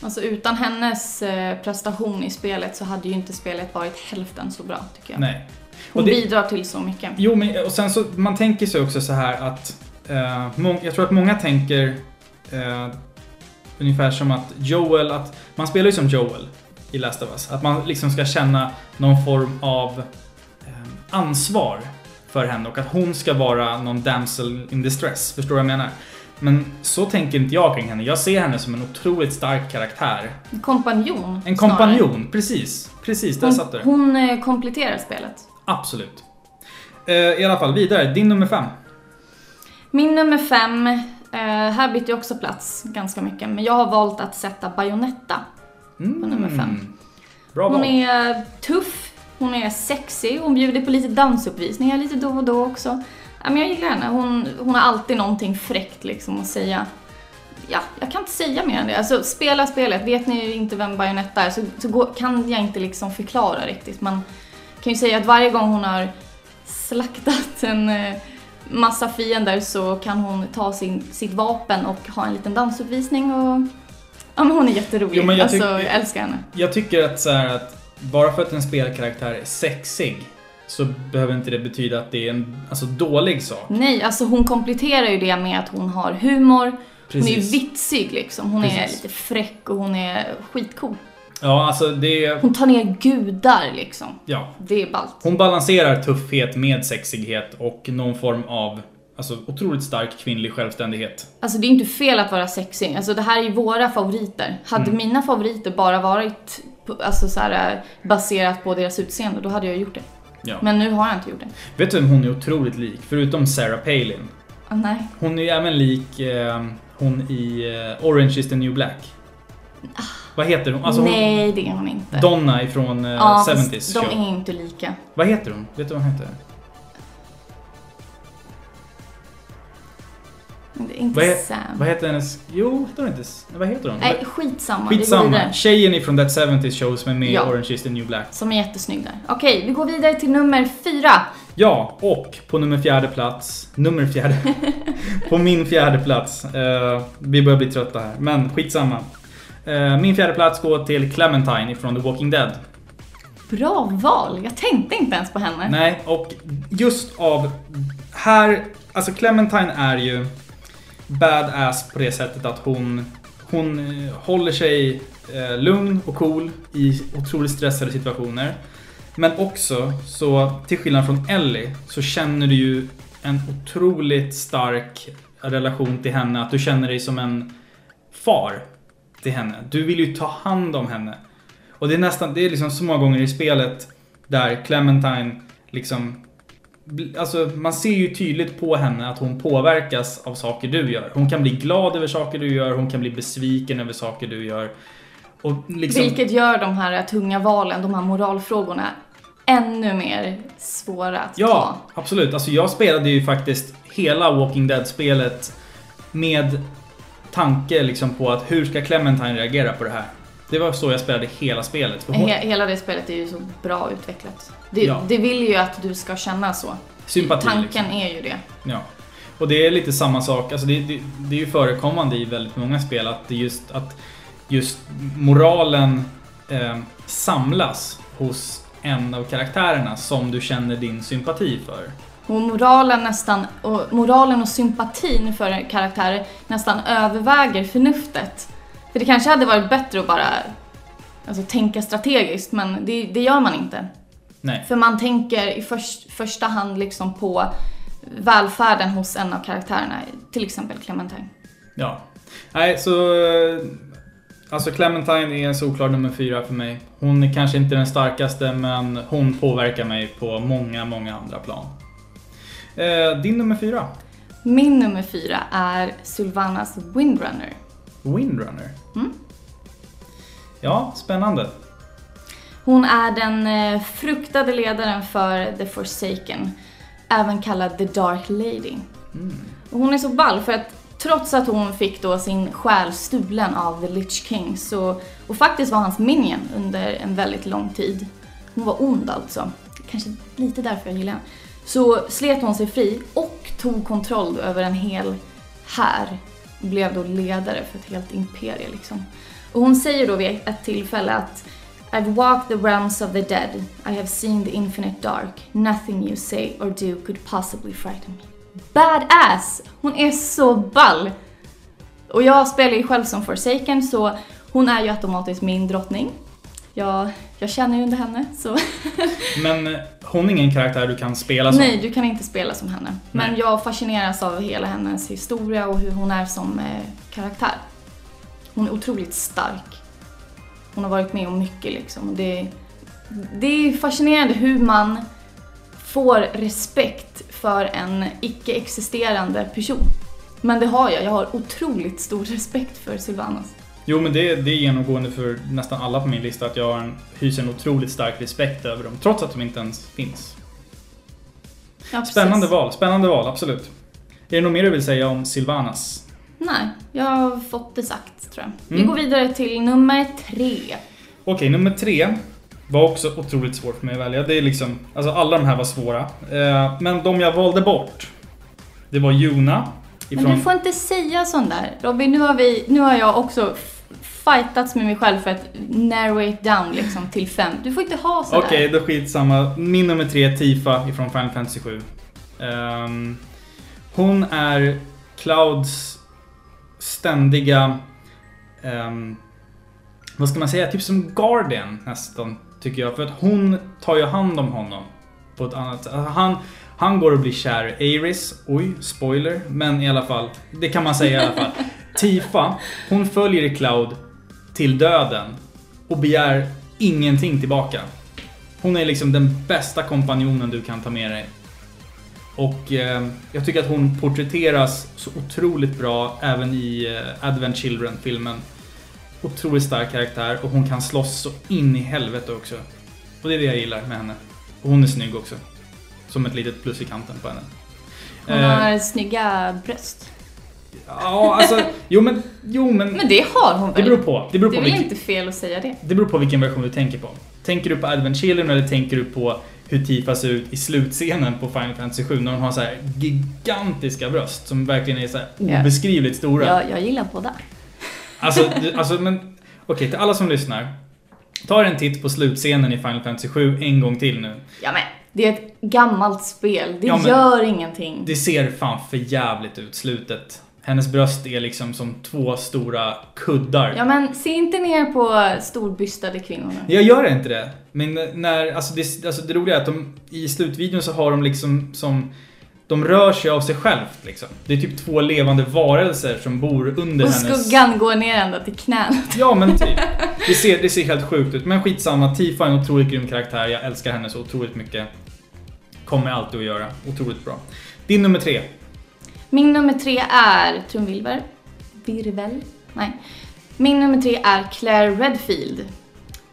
Alltså utan hennes eh, prestation i spelet så hade ju inte spelet varit hälften så bra tycker jag. Nej. Hon Och det- bidrar till så mycket. Jo, men och sen så, man tänker sig också så här att... Må, jag tror att många tänker eh, ungefär som att Joel, att man spelar ju som Joel i Last of Us. Att man liksom ska känna någon form av eh, ansvar för henne och att hon ska vara någon damsel in distress. Förstår du vad jag menar? Men så tänker inte jag kring henne. Jag ser henne som en otroligt stark karaktär. En kompanjon. En snarare. kompanjon, precis. Precis, där satt Hon, du. hon eh, kompletterar spelet. Absolut. Eh, I alla fall, vidare. Din nummer fem. Min nummer fem, här bytte jag också plats ganska mycket, men jag har valt att sätta Bayonetta. Mm. På nummer fem. Bra Hon är tuff, hon är sexig, hon bjuder på lite dansuppvisningar lite då och då också. Ja, men jag gillar henne, hon, hon har alltid någonting fräckt liksom att säga. Ja, jag kan inte säga mer än det. Alltså, spela spelet, vet ni inte vem Bayonetta är så, så går, kan jag inte liksom förklara riktigt. Man kan ju säga att varje gång hon har slaktat en eh, massa fiender så kan hon ta sin, sitt vapen och ha en liten dansuppvisning och Ja men hon är jätterolig. Jo, men jag alltså, jag älskar henne. Jag tycker att så här att bara för att en spelkaraktär är sexig så behöver inte det betyda att det är en alltså, dålig sak. Nej, alltså hon kompletterar ju det med att hon har humor. Hon är ju Precis. vitsig liksom. Hon är Precis. lite fräck och hon är skitcool. Ja, alltså det. Hon tar ner gudar liksom. Ja. Det är ballt. Hon balanserar tuffhet med sexighet och någon form av alltså, otroligt stark kvinnlig självständighet. Alltså det är inte fel att vara sexig. Alltså det här är ju våra favoriter. Hade Mm. mina favoriter bara varit alltså så här, eh, baserat på deras utseende, då hade jag gjort det. Ja. Men nu har jag inte gjort det. Vet du vem hon är otroligt lik? Förutom Sarah Palin. Ah, nej. Hon är ju även lik eh, hon i eh, Orange is the new black. Vad heter hon? Alltså nej, det är hon inte. Donna ifrån eh, ja, 70s fast show. de är inte lika. Vad heter hon? Vet du vad hon heter? Det är inte Vad, he- Sam. vad heter hennes... Jo, heter hon inte... Vad heter hon? Nej, skitsamma. Skitsamma. Tjejen ifrån That 70s show som är med Ja. i Orange is the new black. Som är jättesnygg där. Okej, vi går vidare till nummer fyra. Ja, och på nummer fjärde plats... Nummer fjärde? [laughs] på min fjärde plats. eh, vi börjar bli trötta här, men skitsamma. Eh, min fjärde plats går till Clementine ifrån The Walking Dead. Bra val. Jag tänkte inte ens på henne. Nej, och just av... Här... Alltså Clementine är ju badass på det sättet att hon... Hon eh, håller sig eh, lugn och cool i otroligt stressade situationer. Men också så, till skillnad från Ellie, så känner du ju en otroligt stark relation till henne. Att du känner dig som en far till henne. Du vill ju ta hand om henne. Och det är nästan, det är liksom så många gånger i spelet där Clementine liksom Alltså man ser ju tydligt på henne att hon påverkas av saker du gör. Hon kan bli glad över saker du gör, hon kan bli besviken över saker du gör. Liksom, Vilket gör de här tunga valen, de här moralfrågorna, ännu mer svåra att Ja, ta. absolut. Alltså jag spelade ju faktiskt hela Walking Dead-spelet med tanke liksom på att hur ska Clementine reagera på det här? Det var så jag spelade hela spelet. För hon, He- hela det spelet är ju så bra utvecklat. Det, Ja. det vill ju att du ska känna så. sympati Tanken liksom. är ju det. Ja. Och det är lite samma sak, alltså det, det, det är ju förekommande i väldigt många spel att det just att just moralen eh, samlas hos en av karaktärerna som du känner din sympati för. Och moralen nästan, och moralen och sympatin för karaktärer nästan överväger förnuftet. För det kanske hade varit bättre att bara alltså, tänka strategiskt, men det, det gör man inte. Nej. För man tänker i först, första hand liksom på välfärden hos en av karaktärerna, till exempel Clementine. Ja. Nej, så... Alltså Clementine är en solklar nummer fyra för mig. Hon är kanske inte den starkaste, men hon påverkar mig på många, många andra plan. Eh, din nummer fyra? Min nummer fyra är Sylvanas Windrunner. Windrunner. Mm. Ja, spännande. Hon är den eh, fruktade ledaren för The Forsaken, även kallad The Dark Lady. Och hon är så ball för att trots att hon fick då sin själ stulen av The Lich King så, och faktiskt var hans minion under en väldigt lång tid. Hon var ond alltså. Kanske lite därför jag gillar henne. Så slet hon sig fri och tog kontroll över en hel här blev då ledare för ett helt imperium liksom. Och hon säger då vid ett tillfälle att I've walked the realms of the dead. I have seen the infinite dark. Nothing you say or do could possibly frighten me. Badass! Hon är så ball! Och jag spelar ju själv som Forsaken så hon är ju automatiskt min drottning. Jag, jag känner ju under henne så [laughs] Men eh, hon är ingen karaktär du kan spela som. nej, du kan inte spela som henne. Men Nej. jag fascineras av hela hennes historia och hur hon är som eh, karaktär. Hon är otroligt stark. Hon har varit med om mycket liksom. Det, det är fascinerande hur man får respekt för en icke-existerande person. Men det har jag. Jag har otroligt stor [laughs] respekt för Sylvanas. Jo, men det, det är genomgående för nästan alla på min lista att jag har en, hyser en otroligt stark respekt över dem, trots att de inte ens finns. Ja. Spännande val, spännande val, absolut. Är det något mer du vill säga om Sylvanas? Nej, jag har fått det sagt tror jag. Vi Mm. går vidare till nummer tre. Okej, nummer tre var också otroligt svårt för mig att välja. Det är liksom, alltså alla de här var svåra. Eh, men de jag valde bort, det var Juna. Men Ifrån... du får inte säga sån där. Robin, nu har, vi, nu har jag också fightats med mig själv för att narrow it down liksom till fem. Du får inte ha sådär. Okej, då skitsamma. Min nummer tre Tifa ifrån Final Fantasy 7. Ehm, hon är Clouds ständiga... ehm, vad ska man säga? Typ som Guardian nästan, tycker jag. För att hon tar ju hand om honom på ett annat sätt. Alltså, han, han går och blir kär i Iris. Oj, spoiler. Men i alla fall, det kan man säga i alla fall. [laughs] Tifa, hon följer Cloud till döden och begär ingenting tillbaka. Hon är liksom den bästa kompanjonen du kan ta med dig. Och eh, jag tycker att hon porträtteras så otroligt bra även i eh, Advent Children-filmen. Otroligt stark karaktär och hon kan slåss så in i helvete också. Och det är det jag gillar med henne. Och hon är snygg också. Som ett litet plus i kanten på henne. Hon Eh, har snygga bröst. Ja, alltså, jo men, jo men. Men det har hon Det väl? beror på. Det beror Det är väl inte fel att säga det? det beror på vilken version du tänker på. Tänker du på Advent Children eller tänker du på hur Tifa ser ut i slutscenen på Final Fantasy 7 när hon har så här gigantiska bröst som verkligen är så obeskrivligt stora. Jag, jag gillar båda. Alltså, alltså men okej, till alla som lyssnar. Ta en titt på slutscenen i Final Fantasy 7 en gång till nu. Ja men, det är ett gammalt spel. Det Ja, gör ingenting. Det ser fan för jävligt ut, slutet. Hennes bröst är liksom som två stora kuddar. Ja men, se inte ner på storbystade kvinnor nu. Jag gör inte det. Men när, alltså det, alltså det roliga är att de, i slutvideon så har de liksom som de rör sig av sig självt liksom. Det är typ två levande varelser som bor under Och hennes... skuggan går ner ända till knänet. Ja men typ. [laughs] Det ser, det ser helt sjukt ut. Men skitsamma, Tifa är en otroligt grym karaktär. Jag älskar henne så otroligt mycket. Kommer alltid att göra. Otroligt bra. Din nummer tre. Min nummer tre är trumvirvel. Virvel? Nej. Min nummer tre är Claire Redfield.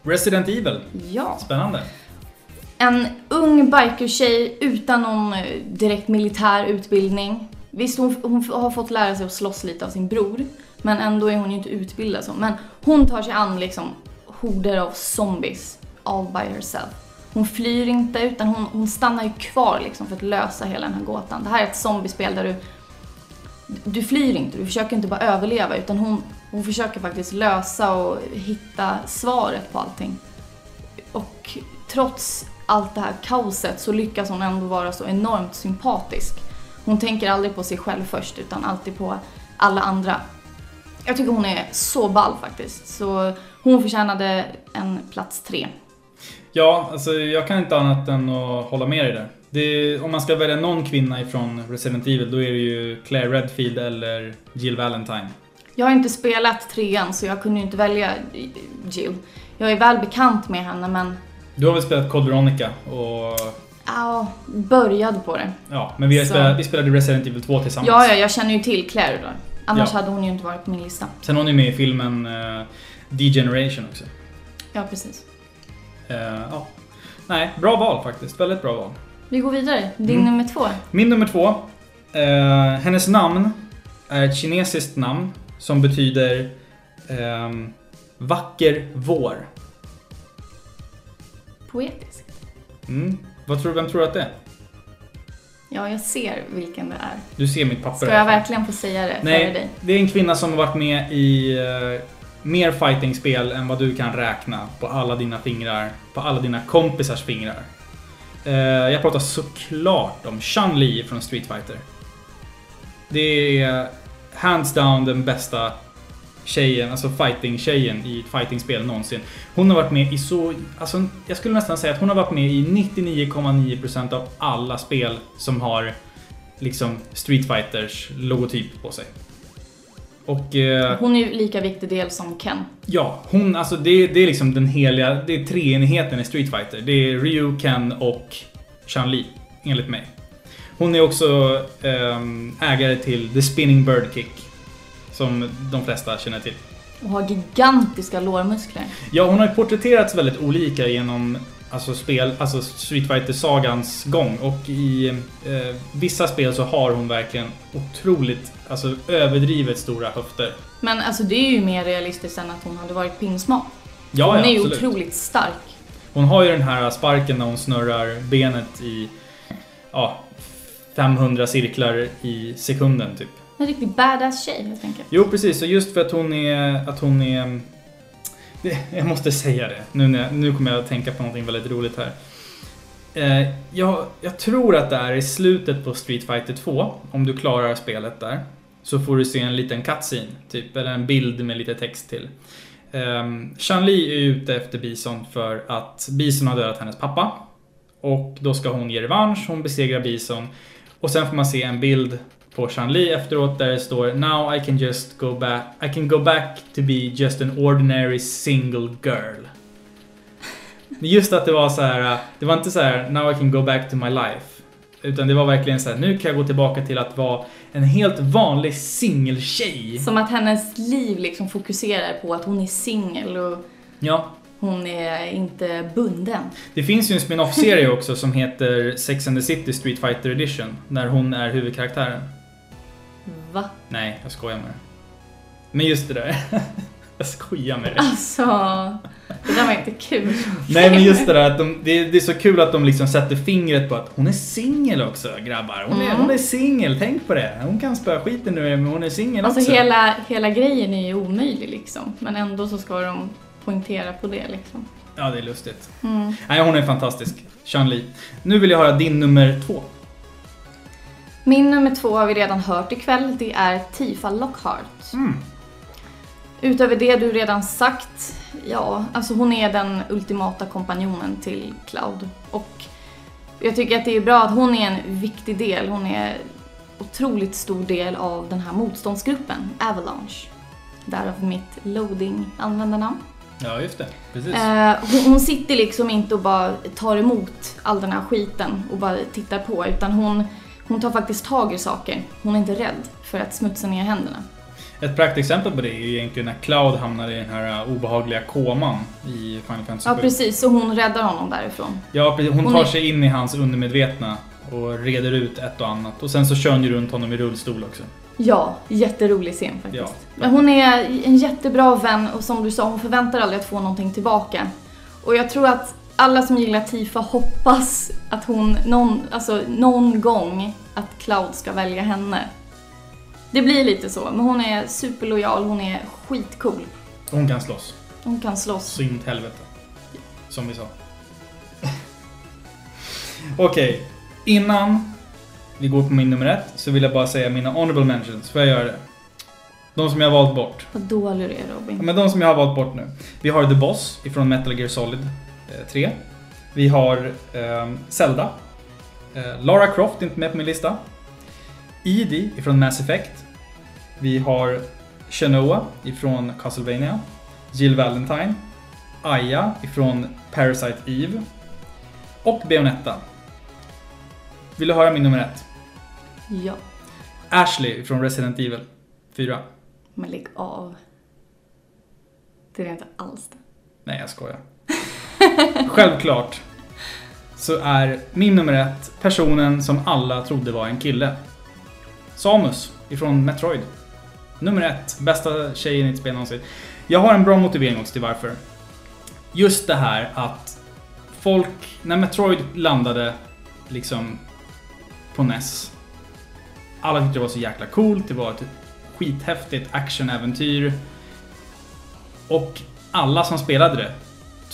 Resident Evil. Ja. Spännande. En ung bikertjej utan någon eh, direkt militär utbildning. Visst, hon, hon har fått lära sig att slåss lite av sin bror. Men ändå är hon ju inte utbildad så. Men hon tar sig an liksom horder av zombies all by herself. Hon flyr inte utan hon, hon stannar ju kvar liksom för att lösa hela den här gåtan. Det här är ett zombiespel där du du flyr inte, du försöker inte bara överleva utan hon, hon försöker faktiskt lösa och hitta svaret på allting. Och trots allt det här kaoset så lyckas hon ändå vara så enormt sympatisk. Hon tänker aldrig på sig själv först utan alltid på alla andra. Jag tycker hon är så ball faktiskt. Så hon förtjänade en plats tre. Ja, alltså jag kan inte annat än att hålla med dig där. Det, om man ska välja någon kvinna ifrån Resident Evil då är det ju Claire Redfield eller Jill Valentine. Jag har inte spelat trean så jag kunde ju inte välja Jill. Jag är väl bekant med henne men Du har väl spelat Code Veronica och Ja, började på det. Ja, men vi, Så. spelat, vi spelade Resident Evil 2 tillsammans. Ja, ja, jag känner ju till Claire då. Annars Ja. hade hon ju inte varit på min lista. Sen hon är med i filmen uh, Degeneration också. Ja, precis. Eh, ja. Nej, bra val faktiskt. Väldigt bra val. Vi går vidare. Din Mm. nummer två. Min nummer två. eh, hennes namn är ett kinesiskt namn som betyder ehm, vacker vår. Poetisk. Mm. Vad tror, vem tror du att det är? Ja, jag ser vilken det är. Du ser mitt papper Ska jag verkligen få säga det före Nej, dig? det är en kvinna som har varit med i eh, mer fightingspel än vad du kan räkna på alla dina fingrar, på alla dina kompisars fingrar. Eh, jag pratar såklart om Chun-Li från Street Fighter. Det är hands down den bästa tjejen, alltså fighting-tjejen i ett fightingspel någonsin. Hon har varit med i så, alltså jag skulle nästan säga att hon har varit med i 99,9% av alla spel som har liksom Street Fighters logotyp på sig. Och eh, Hon är ju lika viktig del som Ken. ja, hon, alltså det, det är liksom den heliga, det är treenigheten i Street Fighter. Det är Ryu, Ken och Chun-Li, enligt mig. Hon är också ehm, ägare till The Spinning Bird Kick. Som de flesta känner till. Och har gigantiska lårmuskler. Ja, hon har ju porträtterats väldigt olika genom alltså spel, alltså Street Fighter-sagans gång. Och i eh, vissa spel så har hon verkligen otroligt, alltså överdrivet stora höfter. Men alltså det är ju mer realistiskt än att hon hade varit pinsmal. Ja, hon ja, är ju otroligt stark. Hon har ju den här sparken när hon snurrar benet i ja, 500 cirklar i sekunden typ. En riktig badass tjej helt enkelt. Jo precis, och just för att hon är... Att hon är jag måste säga det. Nu, när jag, nu kommer jag att tänka på någonting väldigt roligt här. Eh, jag, jag tror att det är i slutet på Street Fighter 2, om du klarar spelet där, så får du se en liten cutscene, typ, eller en bild med lite text till. Eh, Chun-Li är ute efter Bison för att Bison har dödat hennes pappa. Och då ska hon ge revansch, hon besegrar Bison. Och sen får man se en bild på Chun-Li efteråt där det står Now I can just go back, I can go back to be just an ordinary single girl. Just att det var så här, det var inte så här Now I can go back to my life. Utan det var verkligen så här, nu kan jag gå tillbaka till att vara en helt vanlig singeltjej. Som att hennes liv liksom fokuserar på att hon är singel och Ja, hon är inte bunden. Det finns ju en spin-off-serie också som heter Sex and the City Street Fighter Edition. När hon är huvudkaraktären. Va? Nej, jag skojar med det. Men just det där. [laughs] jag skojar med det. Alltså, det där var inte kul. Nej men just det där att de, det, är, det är så kul att de liksom sätter fingret på att hon är singel också grabbar. Hon är, Mm. hon är singel, tänk på det. Hon kan spöa skiten nu men hon är singel Alltså också. hela, hela grejen är ju omöjlig liksom. Men ändå så ska de poängtera på det liksom. Ja, det är lustigt. Mm. Nej, hon är fantastisk. Chun-Li. Nu vill jag höra din nummer två. Min nummer två har vi redan hört ikväll. Det är Tifa Lockhart. Mm. Utöver det du redan sagt, ja, alltså hon är den ultimata kompanjonen till Cloud. Och jag tycker att det är bra att hon är en viktig del. Hon är otroligt stor del av den här motståndsgruppen, Avalanche. Därav mitt loading-användarnamn. Ja, just det. Precis. Eh, hon, hon sitter liksom inte och bara tar emot all den här skiten och bara tittar på utan hon, hon tar faktiskt tag i saker. Hon är inte rädd för att smutsa ner händerna. Ett praktexempel på det är ju egentligen när Cloud hamnar i den här uh, obehagliga koman i Final Fantasy Ja 7. precis, och hon räddar honom därifrån. Ja. Hon tar sig in i hans undermedvetna och reder ut ett och annat. Och sen så kör hon ju runt honom i rullstol också. Ja, jätterolig scen faktiskt. Ja. Men hon är en jättebra vän och som du sa, hon förväntar aldrig att få någonting tillbaka. Och jag tror att alla som gillar Tifa hoppas att hon någon, alltså, någon gång att Cloud ska välja henne. Det blir lite så, men hon är superlojal, hon är skitcool. Hon kan slåss. Hon kan slåss. I helvete. Som vi sa. Okej, innan vi går på min nummer ett så vill jag bara säga mina honorable mentions. Får jag göra det? De som jag har valt bort. Vad dålig du är Ja, Robin. Men de som jag har valt bort nu. Vi har The Boss ifrån Metal Gear Solid 3. Vi har ehm, Zelda. Eh, Lara Croft är inte med på min lista. Edie ifrån Mass Effect. Vi har Shanoa ifrån Castlevania. Jill Valentine. Aya ifrån Parasite Eve. Och Bayonetta. Vill du höra min nummer ett? Ja, Ashley från Resident Evil 4. men lägg av. Det är inte alls det. Nej, jag skojar. [laughs] Självklart så är min nummer ett personen som alla trodde var en kille. Samus ifrån Metroid. Nummer ett, bästa tjejen i ett spel någonsin. Jag har en bra motivering också till varför. Just det här att folk, när Metroid landade liksom på NES. Alla tyckte det var så jäkla coolt, det var ett skithäftigt actionäventyr. Och alla som spelade det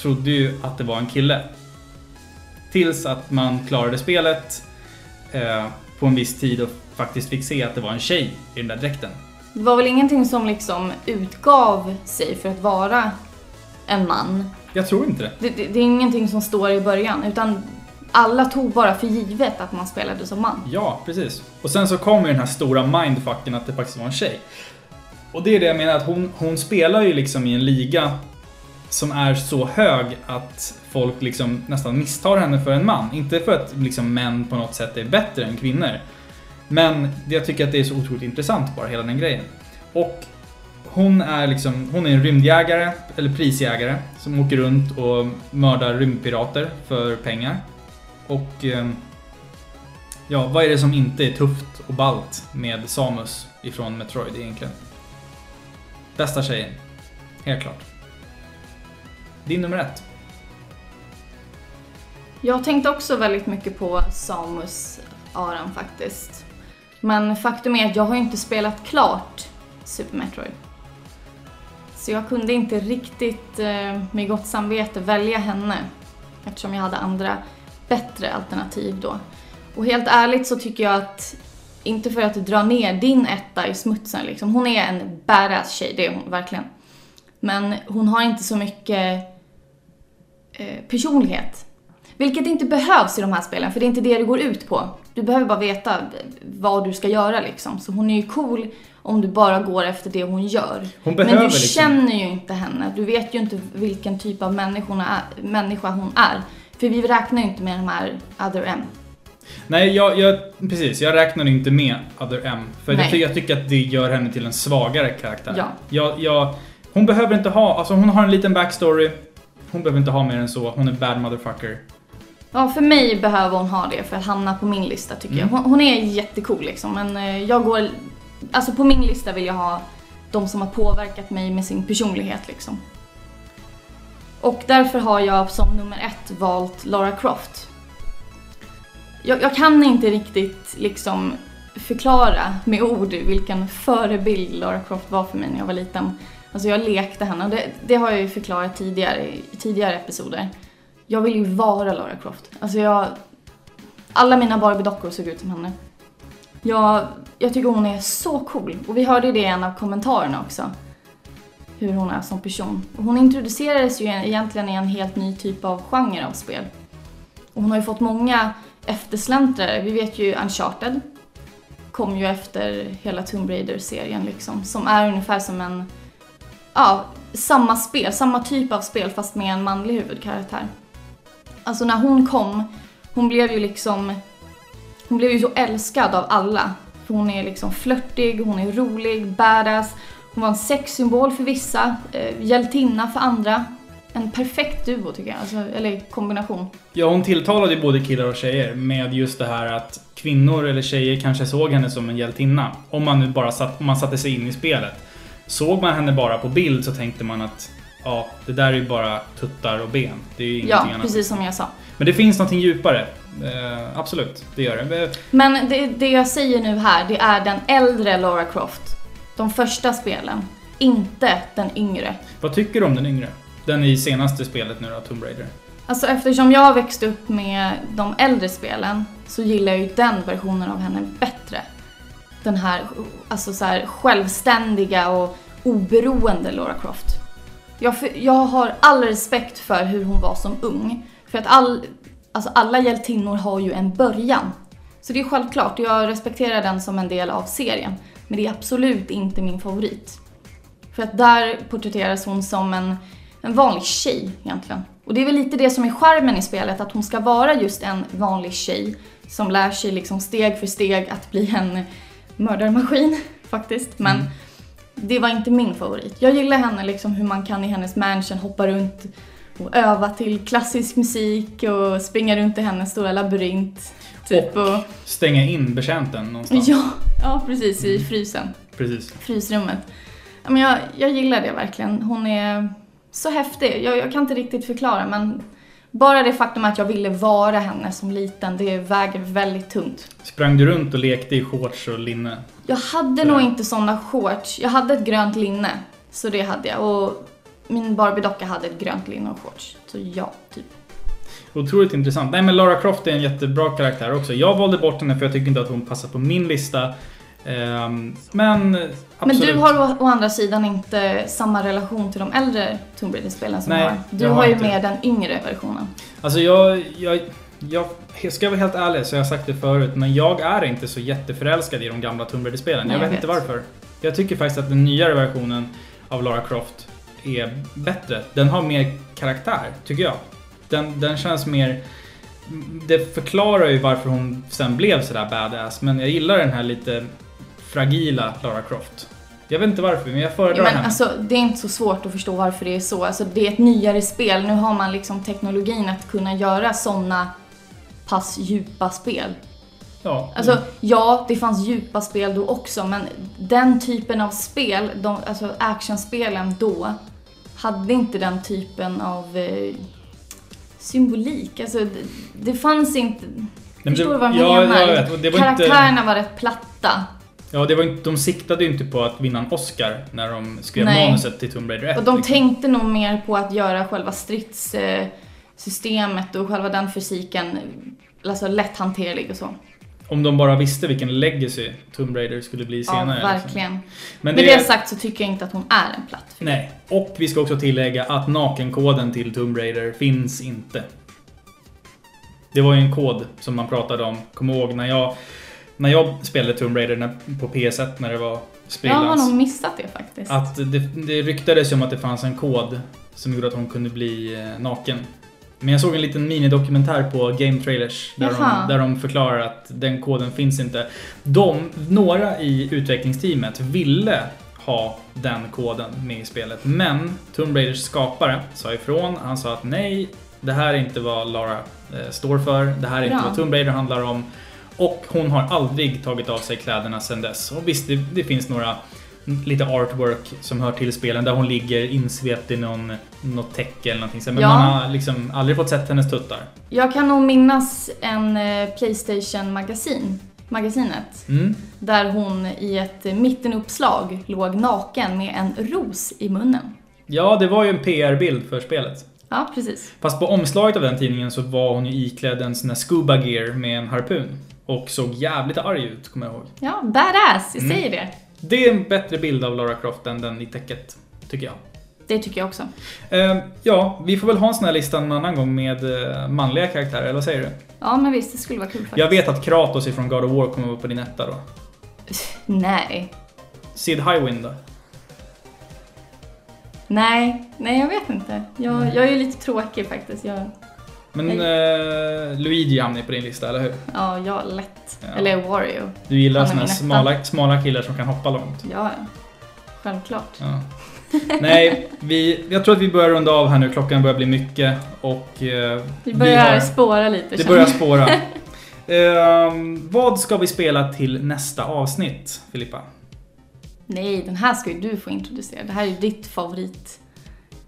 trodde ju att det var en kille. Tills att man klarade spelet eh, på en viss tid och faktiskt fick se att det var en tjej i den där dräkten. Det var väl ingenting som liksom utgav sig för att vara en man. Jag tror inte det. Det, det, det är ingenting som står i början, utan alla tog bara för givet att man spelade som man. Ja, precis. Och sen så kommer den här stora mindfucken att det faktiskt var en tjej. Och det är det jag menar att hon, hon spelar ju liksom i en liga som är så hög att folk liksom nästan misstar henne för en man. Inte för att liksom män på något sätt är bättre än kvinnor. Men jag tycker att det är så otroligt intressant bara, hela den grejen. Och hon är liksom, hon är en rymdjägare, eller prisjägare, som åker runt och mördar rymdpirater för pengar. Och... Eh, ja, vad är det som inte är tufft och ballt med Samus ifrån Metroid egentligen? Bästa tjejen. Helt klart. Din nummer ett. Jag tänkte också väldigt mycket på Samus Aran faktiskt. Men faktum är att jag har inte spelat klart Super Metroid. Så jag kunde inte riktigt eh, med gott samvete välja henne eftersom jag hade andra bättre alternativ då. Och helt ärligt så tycker jag att, inte för att dra ner din etta i smutsen liksom, hon är en badass tjej, det är hon verkligen. Men hon har inte så mycket personlighet. Vilket inte behövs i de här spelen, för det är inte det det går ut på. Du behöver bara veta vad du ska göra liksom. Så hon är ju cool om du bara går efter det hon gör. Hon Men du liksom- känner ju inte henne. Du vet ju inte vilken typ av är, människa hon är. För vi räknar ju inte med de här Other M. Nej, jag, jag, precis. Jag räknar inte med Other M. För jag, jag tycker att det gör henne till en svagare karaktär. Ja. Jag, jag, hon behöver inte ha, alltså hon har en liten backstory. Hon behöver inte ha mer än så. Hon är bad motherfucker. Ja, för mig behöver hon ha det för att hamna på min lista tycker Mm. jag. Hon, hon är jättecool liksom, men eh, jag går... Alltså på min lista vill jag ha de som har påverkat mig med sin personlighet liksom. Och därför har jag som nummer ett valt Lara Croft. Jag, jag kan inte riktigt liksom förklara med ord vilken förebild Lara Croft var för mig när jag var liten. Alltså jag lekte henne och det, det har jag ju förklarat tidigare i tidigare episoder. Jag vill ju vara Lara Croft. Alltså jag... Alla mina Barbie-dockor såg ut som henne. Jag, jag tycker hon är så cool. Och vi hörde ju det i en av kommentarerna också. Hur hon är som person. Och hon introducerades ju egentligen i en helt ny typ av genre av spel. Och hon har ju fått många eftersläntrare. Vi vet ju Uncharted. Kom ju efter hela Tomb Raider-serien liksom. Som är ungefär som en... Ja, samma spel, samma typ av spel fast med en manlig huvudkaraktär. Alltså när hon kom, hon blev ju liksom... Hon blev ju så älskad av alla. För hon är liksom flörtig, hon är rolig, badass. Hon var en sexsymbol för vissa, eh, hjältinna för andra. En perfekt duo tycker jag, alltså, eller kombination. Ja, hon tilltalade ju både killar och tjejer med just det här att kvinnor eller tjejer kanske såg henne som en hjältinna. Om man nu bara satt, om man satte sig in i spelet. Såg man henne bara på bild så tänkte man att ja, det där är ju bara tuttar och ben. Det är ju ingenting Ja, annat. precis som jag sa. Men det finns någonting djupare. Eh, absolut, det gör det. Men det, det jag säger nu här, det är den äldre Lara Croft. De första spelen. Inte den yngre. Vad tycker du om den yngre? Den i senaste spelet nu då, Tomb Raider. Alltså eftersom jag har växt upp med de äldre spelen så gillar jag ju den versionen av henne bättre. Den här, alltså så här självständiga och oberoende Laura Croft. Jag, för- jag har all respekt för hur hon var som ung. För att all, alltså alla hjältinnor har ju en början. Så det är självklart, jag respekterar den som en del av serien. Men det är absolut inte min favorit. För att där porträtteras hon som en, en vanlig tjej egentligen. Och det är väl lite det som är charmen i spelet, att hon ska vara just en vanlig tjej som lär sig liksom steg för steg att bli en mördarmaskin faktiskt. Men Mm. det var inte min favorit. Jag gillar henne liksom hur man kan i hennes mansion hoppa runt och öva till klassisk musik och springa runt i hennes stora labyrint. Typ och... Stänga in betjänten någonstans. Ja, ja, precis i frysen. Precis. Frysrummet. Men jag, jag gillar det verkligen. Hon är så häftig. Jag, jag kan inte riktigt förklara men bara det faktum att jag ville vara henne som liten, det väger väldigt tungt. Sprang du runt och lekte i shorts och linne? Jag hade nog inte såna shorts. Jag hade ett grönt linne. Så det hade jag. Och min Barbie-docka hade ett grönt linne och shorts. Så ja, typ. Otroligt intressant. Nej men Lara Croft är en jättebra karaktär också. Jag valde bort henne för jag tycker inte att hon passar på min lista. Ehm, men. Men du har å, andra sidan inte samma relation till de äldre Tomb Raider-spelen som Nej, jag har. Du jag har har ju inte med den yngre versionen. Alltså jag, jag, jag, jag ska vara helt ärlig så jag har sagt det förut, men jag är inte så jätteförälskad i de gamla Tomb Raider-spelen. Nej, Jag vet jag inte varför. Jag tycker faktiskt att den nyare versionen av Lara Croft är bättre. Den har mer karaktär, tycker jag. Den, den känns mer... Det förklarar ju varför hon sen blev sådär badass, men jag gillar den här lite fragila Lara Croft. Jag vet inte varför, men jag föredrar Ja, men henne. alltså, det är inte så svårt att förstå varför det är så. Alltså, det är ett nyare spel. Nu har man liksom teknologin att kunna göra såna pass djupa spel. ja, Alltså, ja, det fanns djupa spel då också, men den typen av spel, de, alltså actionspelen då, hade inte den typen av eh, symbolik. Alltså, det, det fanns inte... men förstår du vad jag ja, menar? Jag vet, var inte... Karaktärerna var rätt platta. Ja, det var inte, de siktade ju inte på att vinna en Oscar när de skrev Nej. manuset till Tomb Raider 1. Och de liksom. tänkte nog mer på att göra själva stridssystemet och själva den fysiken alltså lätthanterlig och så. Om de bara visste vilken legacy Tomb Raider skulle bli senare. ja, liksom. verkligen. Men Med det, det sagt så tycker jag inte att hon är en platt figur. Nej. Och vi ska också tillägga att nakenkoden till Tomb Raider finns inte. Det var ju en kod som man pratade om. Kom ihåg när jag, när jag spelade Tomb Raider på PS1 när det var Jag har sprillans. nog missat det faktiskt. Att det, det ryktades ju om att det fanns en kod som gjorde att hon kunde bli eh, naken. Men jag såg en liten minidokumentär på Game Trailers där Jaha. de, där de förklarar att den koden finns inte. De, några i utvecklingsteamet ville ha den koden med i spelet. Men Tomb Raiders skapare sa ifrån. Han sa att nej, det här är inte vad Lara eh, står för. Det här är inte Bra. vad Tomb Raider handlar om. Och hon har aldrig tagit av sig kläderna sedan dess. Och visst, det, det finns några lite artwork som hör till spelen där hon ligger insvept i någon, något täcke eller någonting. Men Ja. man har liksom aldrig fått sett hennes tuttar. Jag kan nog minnas en eh, Playstation-magasin, magasinet, Mm. där hon i ett mittenuppslag låg naken med en ros i munnen. Ja, det var ju en PR-bild för spelet. Ja, precis. Fast på omslaget av den tidningen så var hon ju iklädd en sån här scuba gear med en harpun. Och såg jävligt arg ut, kommer jag ihåg. Ja, badass, jag Mm. säger det. Det är en bättre bild av Lara Croft än den i täcket, tycker jag. Det tycker jag också. Eh, ja, vi får väl ha en sån här lista en annan gång med eh, manliga karaktärer, eller vad säger du? Ja, men visst, det skulle vara kul faktiskt. Jag vet att Kratos ifrån God of War kommer vara på din etta då. [laughs] Nej. Sid Highwind då? Nej, nej jag vet inte. Jag, jag är ju lite tråkig faktiskt. Jag, Men eh, Luigi hamnar ju på din lista, eller hur? ja, jag lätt. Ja. Eller Wario. Du gillar etta. smala, smala killar som kan hoppa långt. Ja, ja. Självklart. Ja. Nej, vi, jag tror att vi börjar runda av här nu. Klockan börjar bli mycket och eh, Vi börjar har, spåra lite det börjar spåra. [laughs] Ehm, vad ska vi spela till nästa avsnitt, Filippa? Nej, den här ska ju du få introducera. Det här är ju ditt favorit,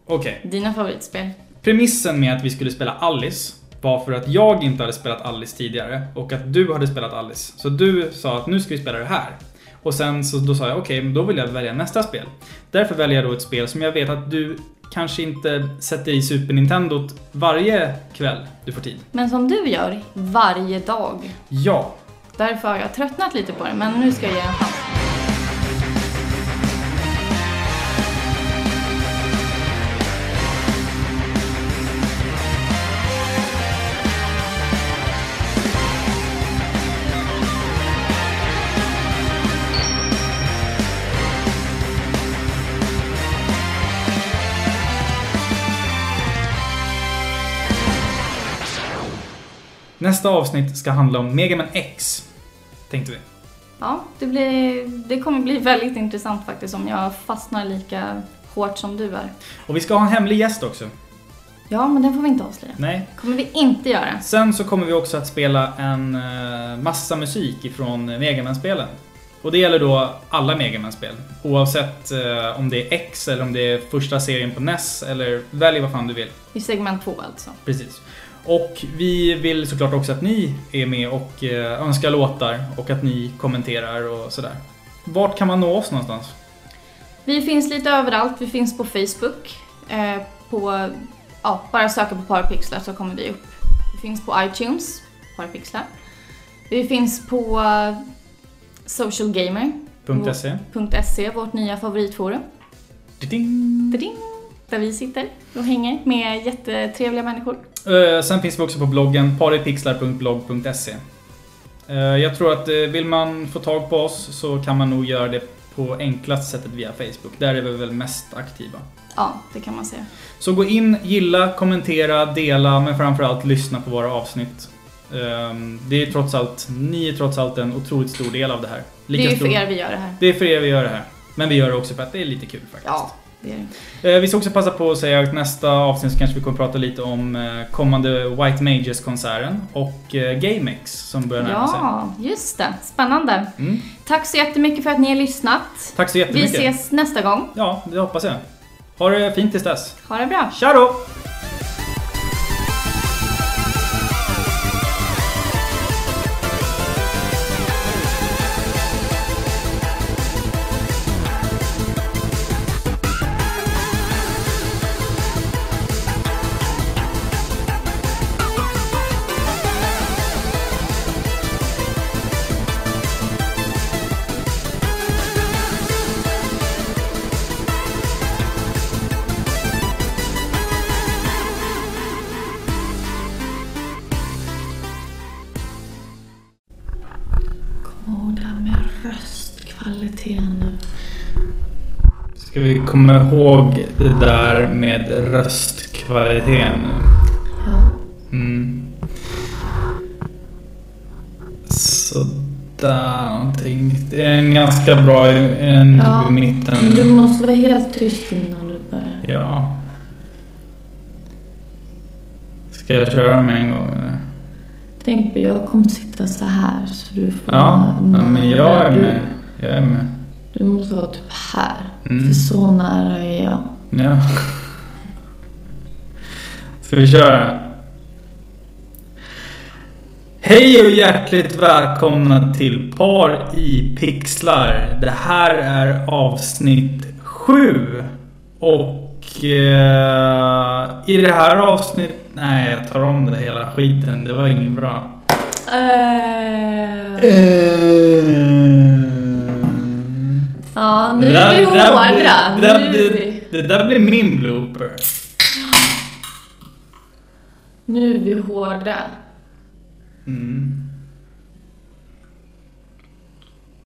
Okej. dina favoritspel. Premissen med att vi skulle spela Alice var för att jag inte hade spelat Alice tidigare och att du hade spelat Alice. Så du sa att nu ska vi spela det här. Och sen så då sa jag okej, men då vill jag välja nästa spel. Därför väljer jag då ett spel som jag vet att du kanske inte sätter i Super Nintendo varje kväll du får tid. Men som du gör varje dag. Ja, Därför har jag tröttnat lite på det, men nu ska jag ge en chans. Nästa avsnitt ska handla om Mega Man X. Tänkte vi. Ja, det, blir, det kommer bli väldigt intressant faktiskt om jag fastnar lika hårt som du är. Och vi ska ha en hemlig gäst också. Ja, men den får vi inte avslöja. Nej. kommer vi inte göra. Sen så kommer vi också att spela en eh, massa musik ifrån Megaman-spelen. Och det gäller då alla Megaman-spel. Oavsett eh, om det är X eller om det är första serien på NES eller välj vad fan du vill. I segment två alltså. Precis. Och vi vill såklart också att ni är med och eh, önskar låtar och att ni kommenterar och sådär. Vart kan man nå oss någonstans? Vi finns lite överallt. Vi finns på Facebook. Eh, på, ja, bara söka på Parapixlar så kommer vi upp. Vi finns på iTunes, Parapixlar. Vi finns på socialgamer.se, .se. vårt nya favoritforum. Ding. Ding, där vi sitter och hänger med jättetrevliga människor. Eh, Sen finns vi också på bloggen paripixlar.blogg.se. Eh, Jag tror att eh, vill man få tag på oss så kan man nog göra det på enklast sättet via Facebook. Där är vi väl mest aktiva. Ja, det kan man säga. Så gå in, gilla, kommentera, dela men framförallt lyssna på våra avsnitt. Ehm, Det är trots allt, ni är trots allt en otroligt stor del av det här. Det är för stor- er vi gör det här. Det är för er vi gör det här. Men vi gör det också för att det är lite kul faktiskt. Ja, det. Eh, Vi ska också passa på att säga att nästa avsnitt så kanske vi kommer prata lite om eh, kommande White Mages-konserten och eh, GameX som börjar närma sig. Ja, just det. Spännande. Mm. Tack så jättemycket för att ni har lyssnat. Tack så Vi jättemycket. ses nästa gång. Ja, det hoppas jag. Ha det fint tills dess. Ha det bra. Tja då! Komma ihåg det där med röstkvaliteten? Ja. Mm. Sådär någonting. Det är en ganska bra en Ja, i mitten. Du måste vara helt tyst innan du börjar. Ja. Ska jag köra med en gång eller? Tänk på, jag kommer sitta så här så du får... Ja, ja, men jag är med. Jag är med. Du måste vara typ här. Mm. För så nära är jag. Ja. Ska vi köra? Hej och hjärtligt välkomna till Par i pixlar. Det här är avsnitt 7. Och eh, i det här avsnittet... Nej, jag tar om det hela skiten. Det var inget bra. Uh, Eh. Ja, nu Det är vi det hårda. Det, där vi- det där blir min blooper. Nu är vi hårda. Mm.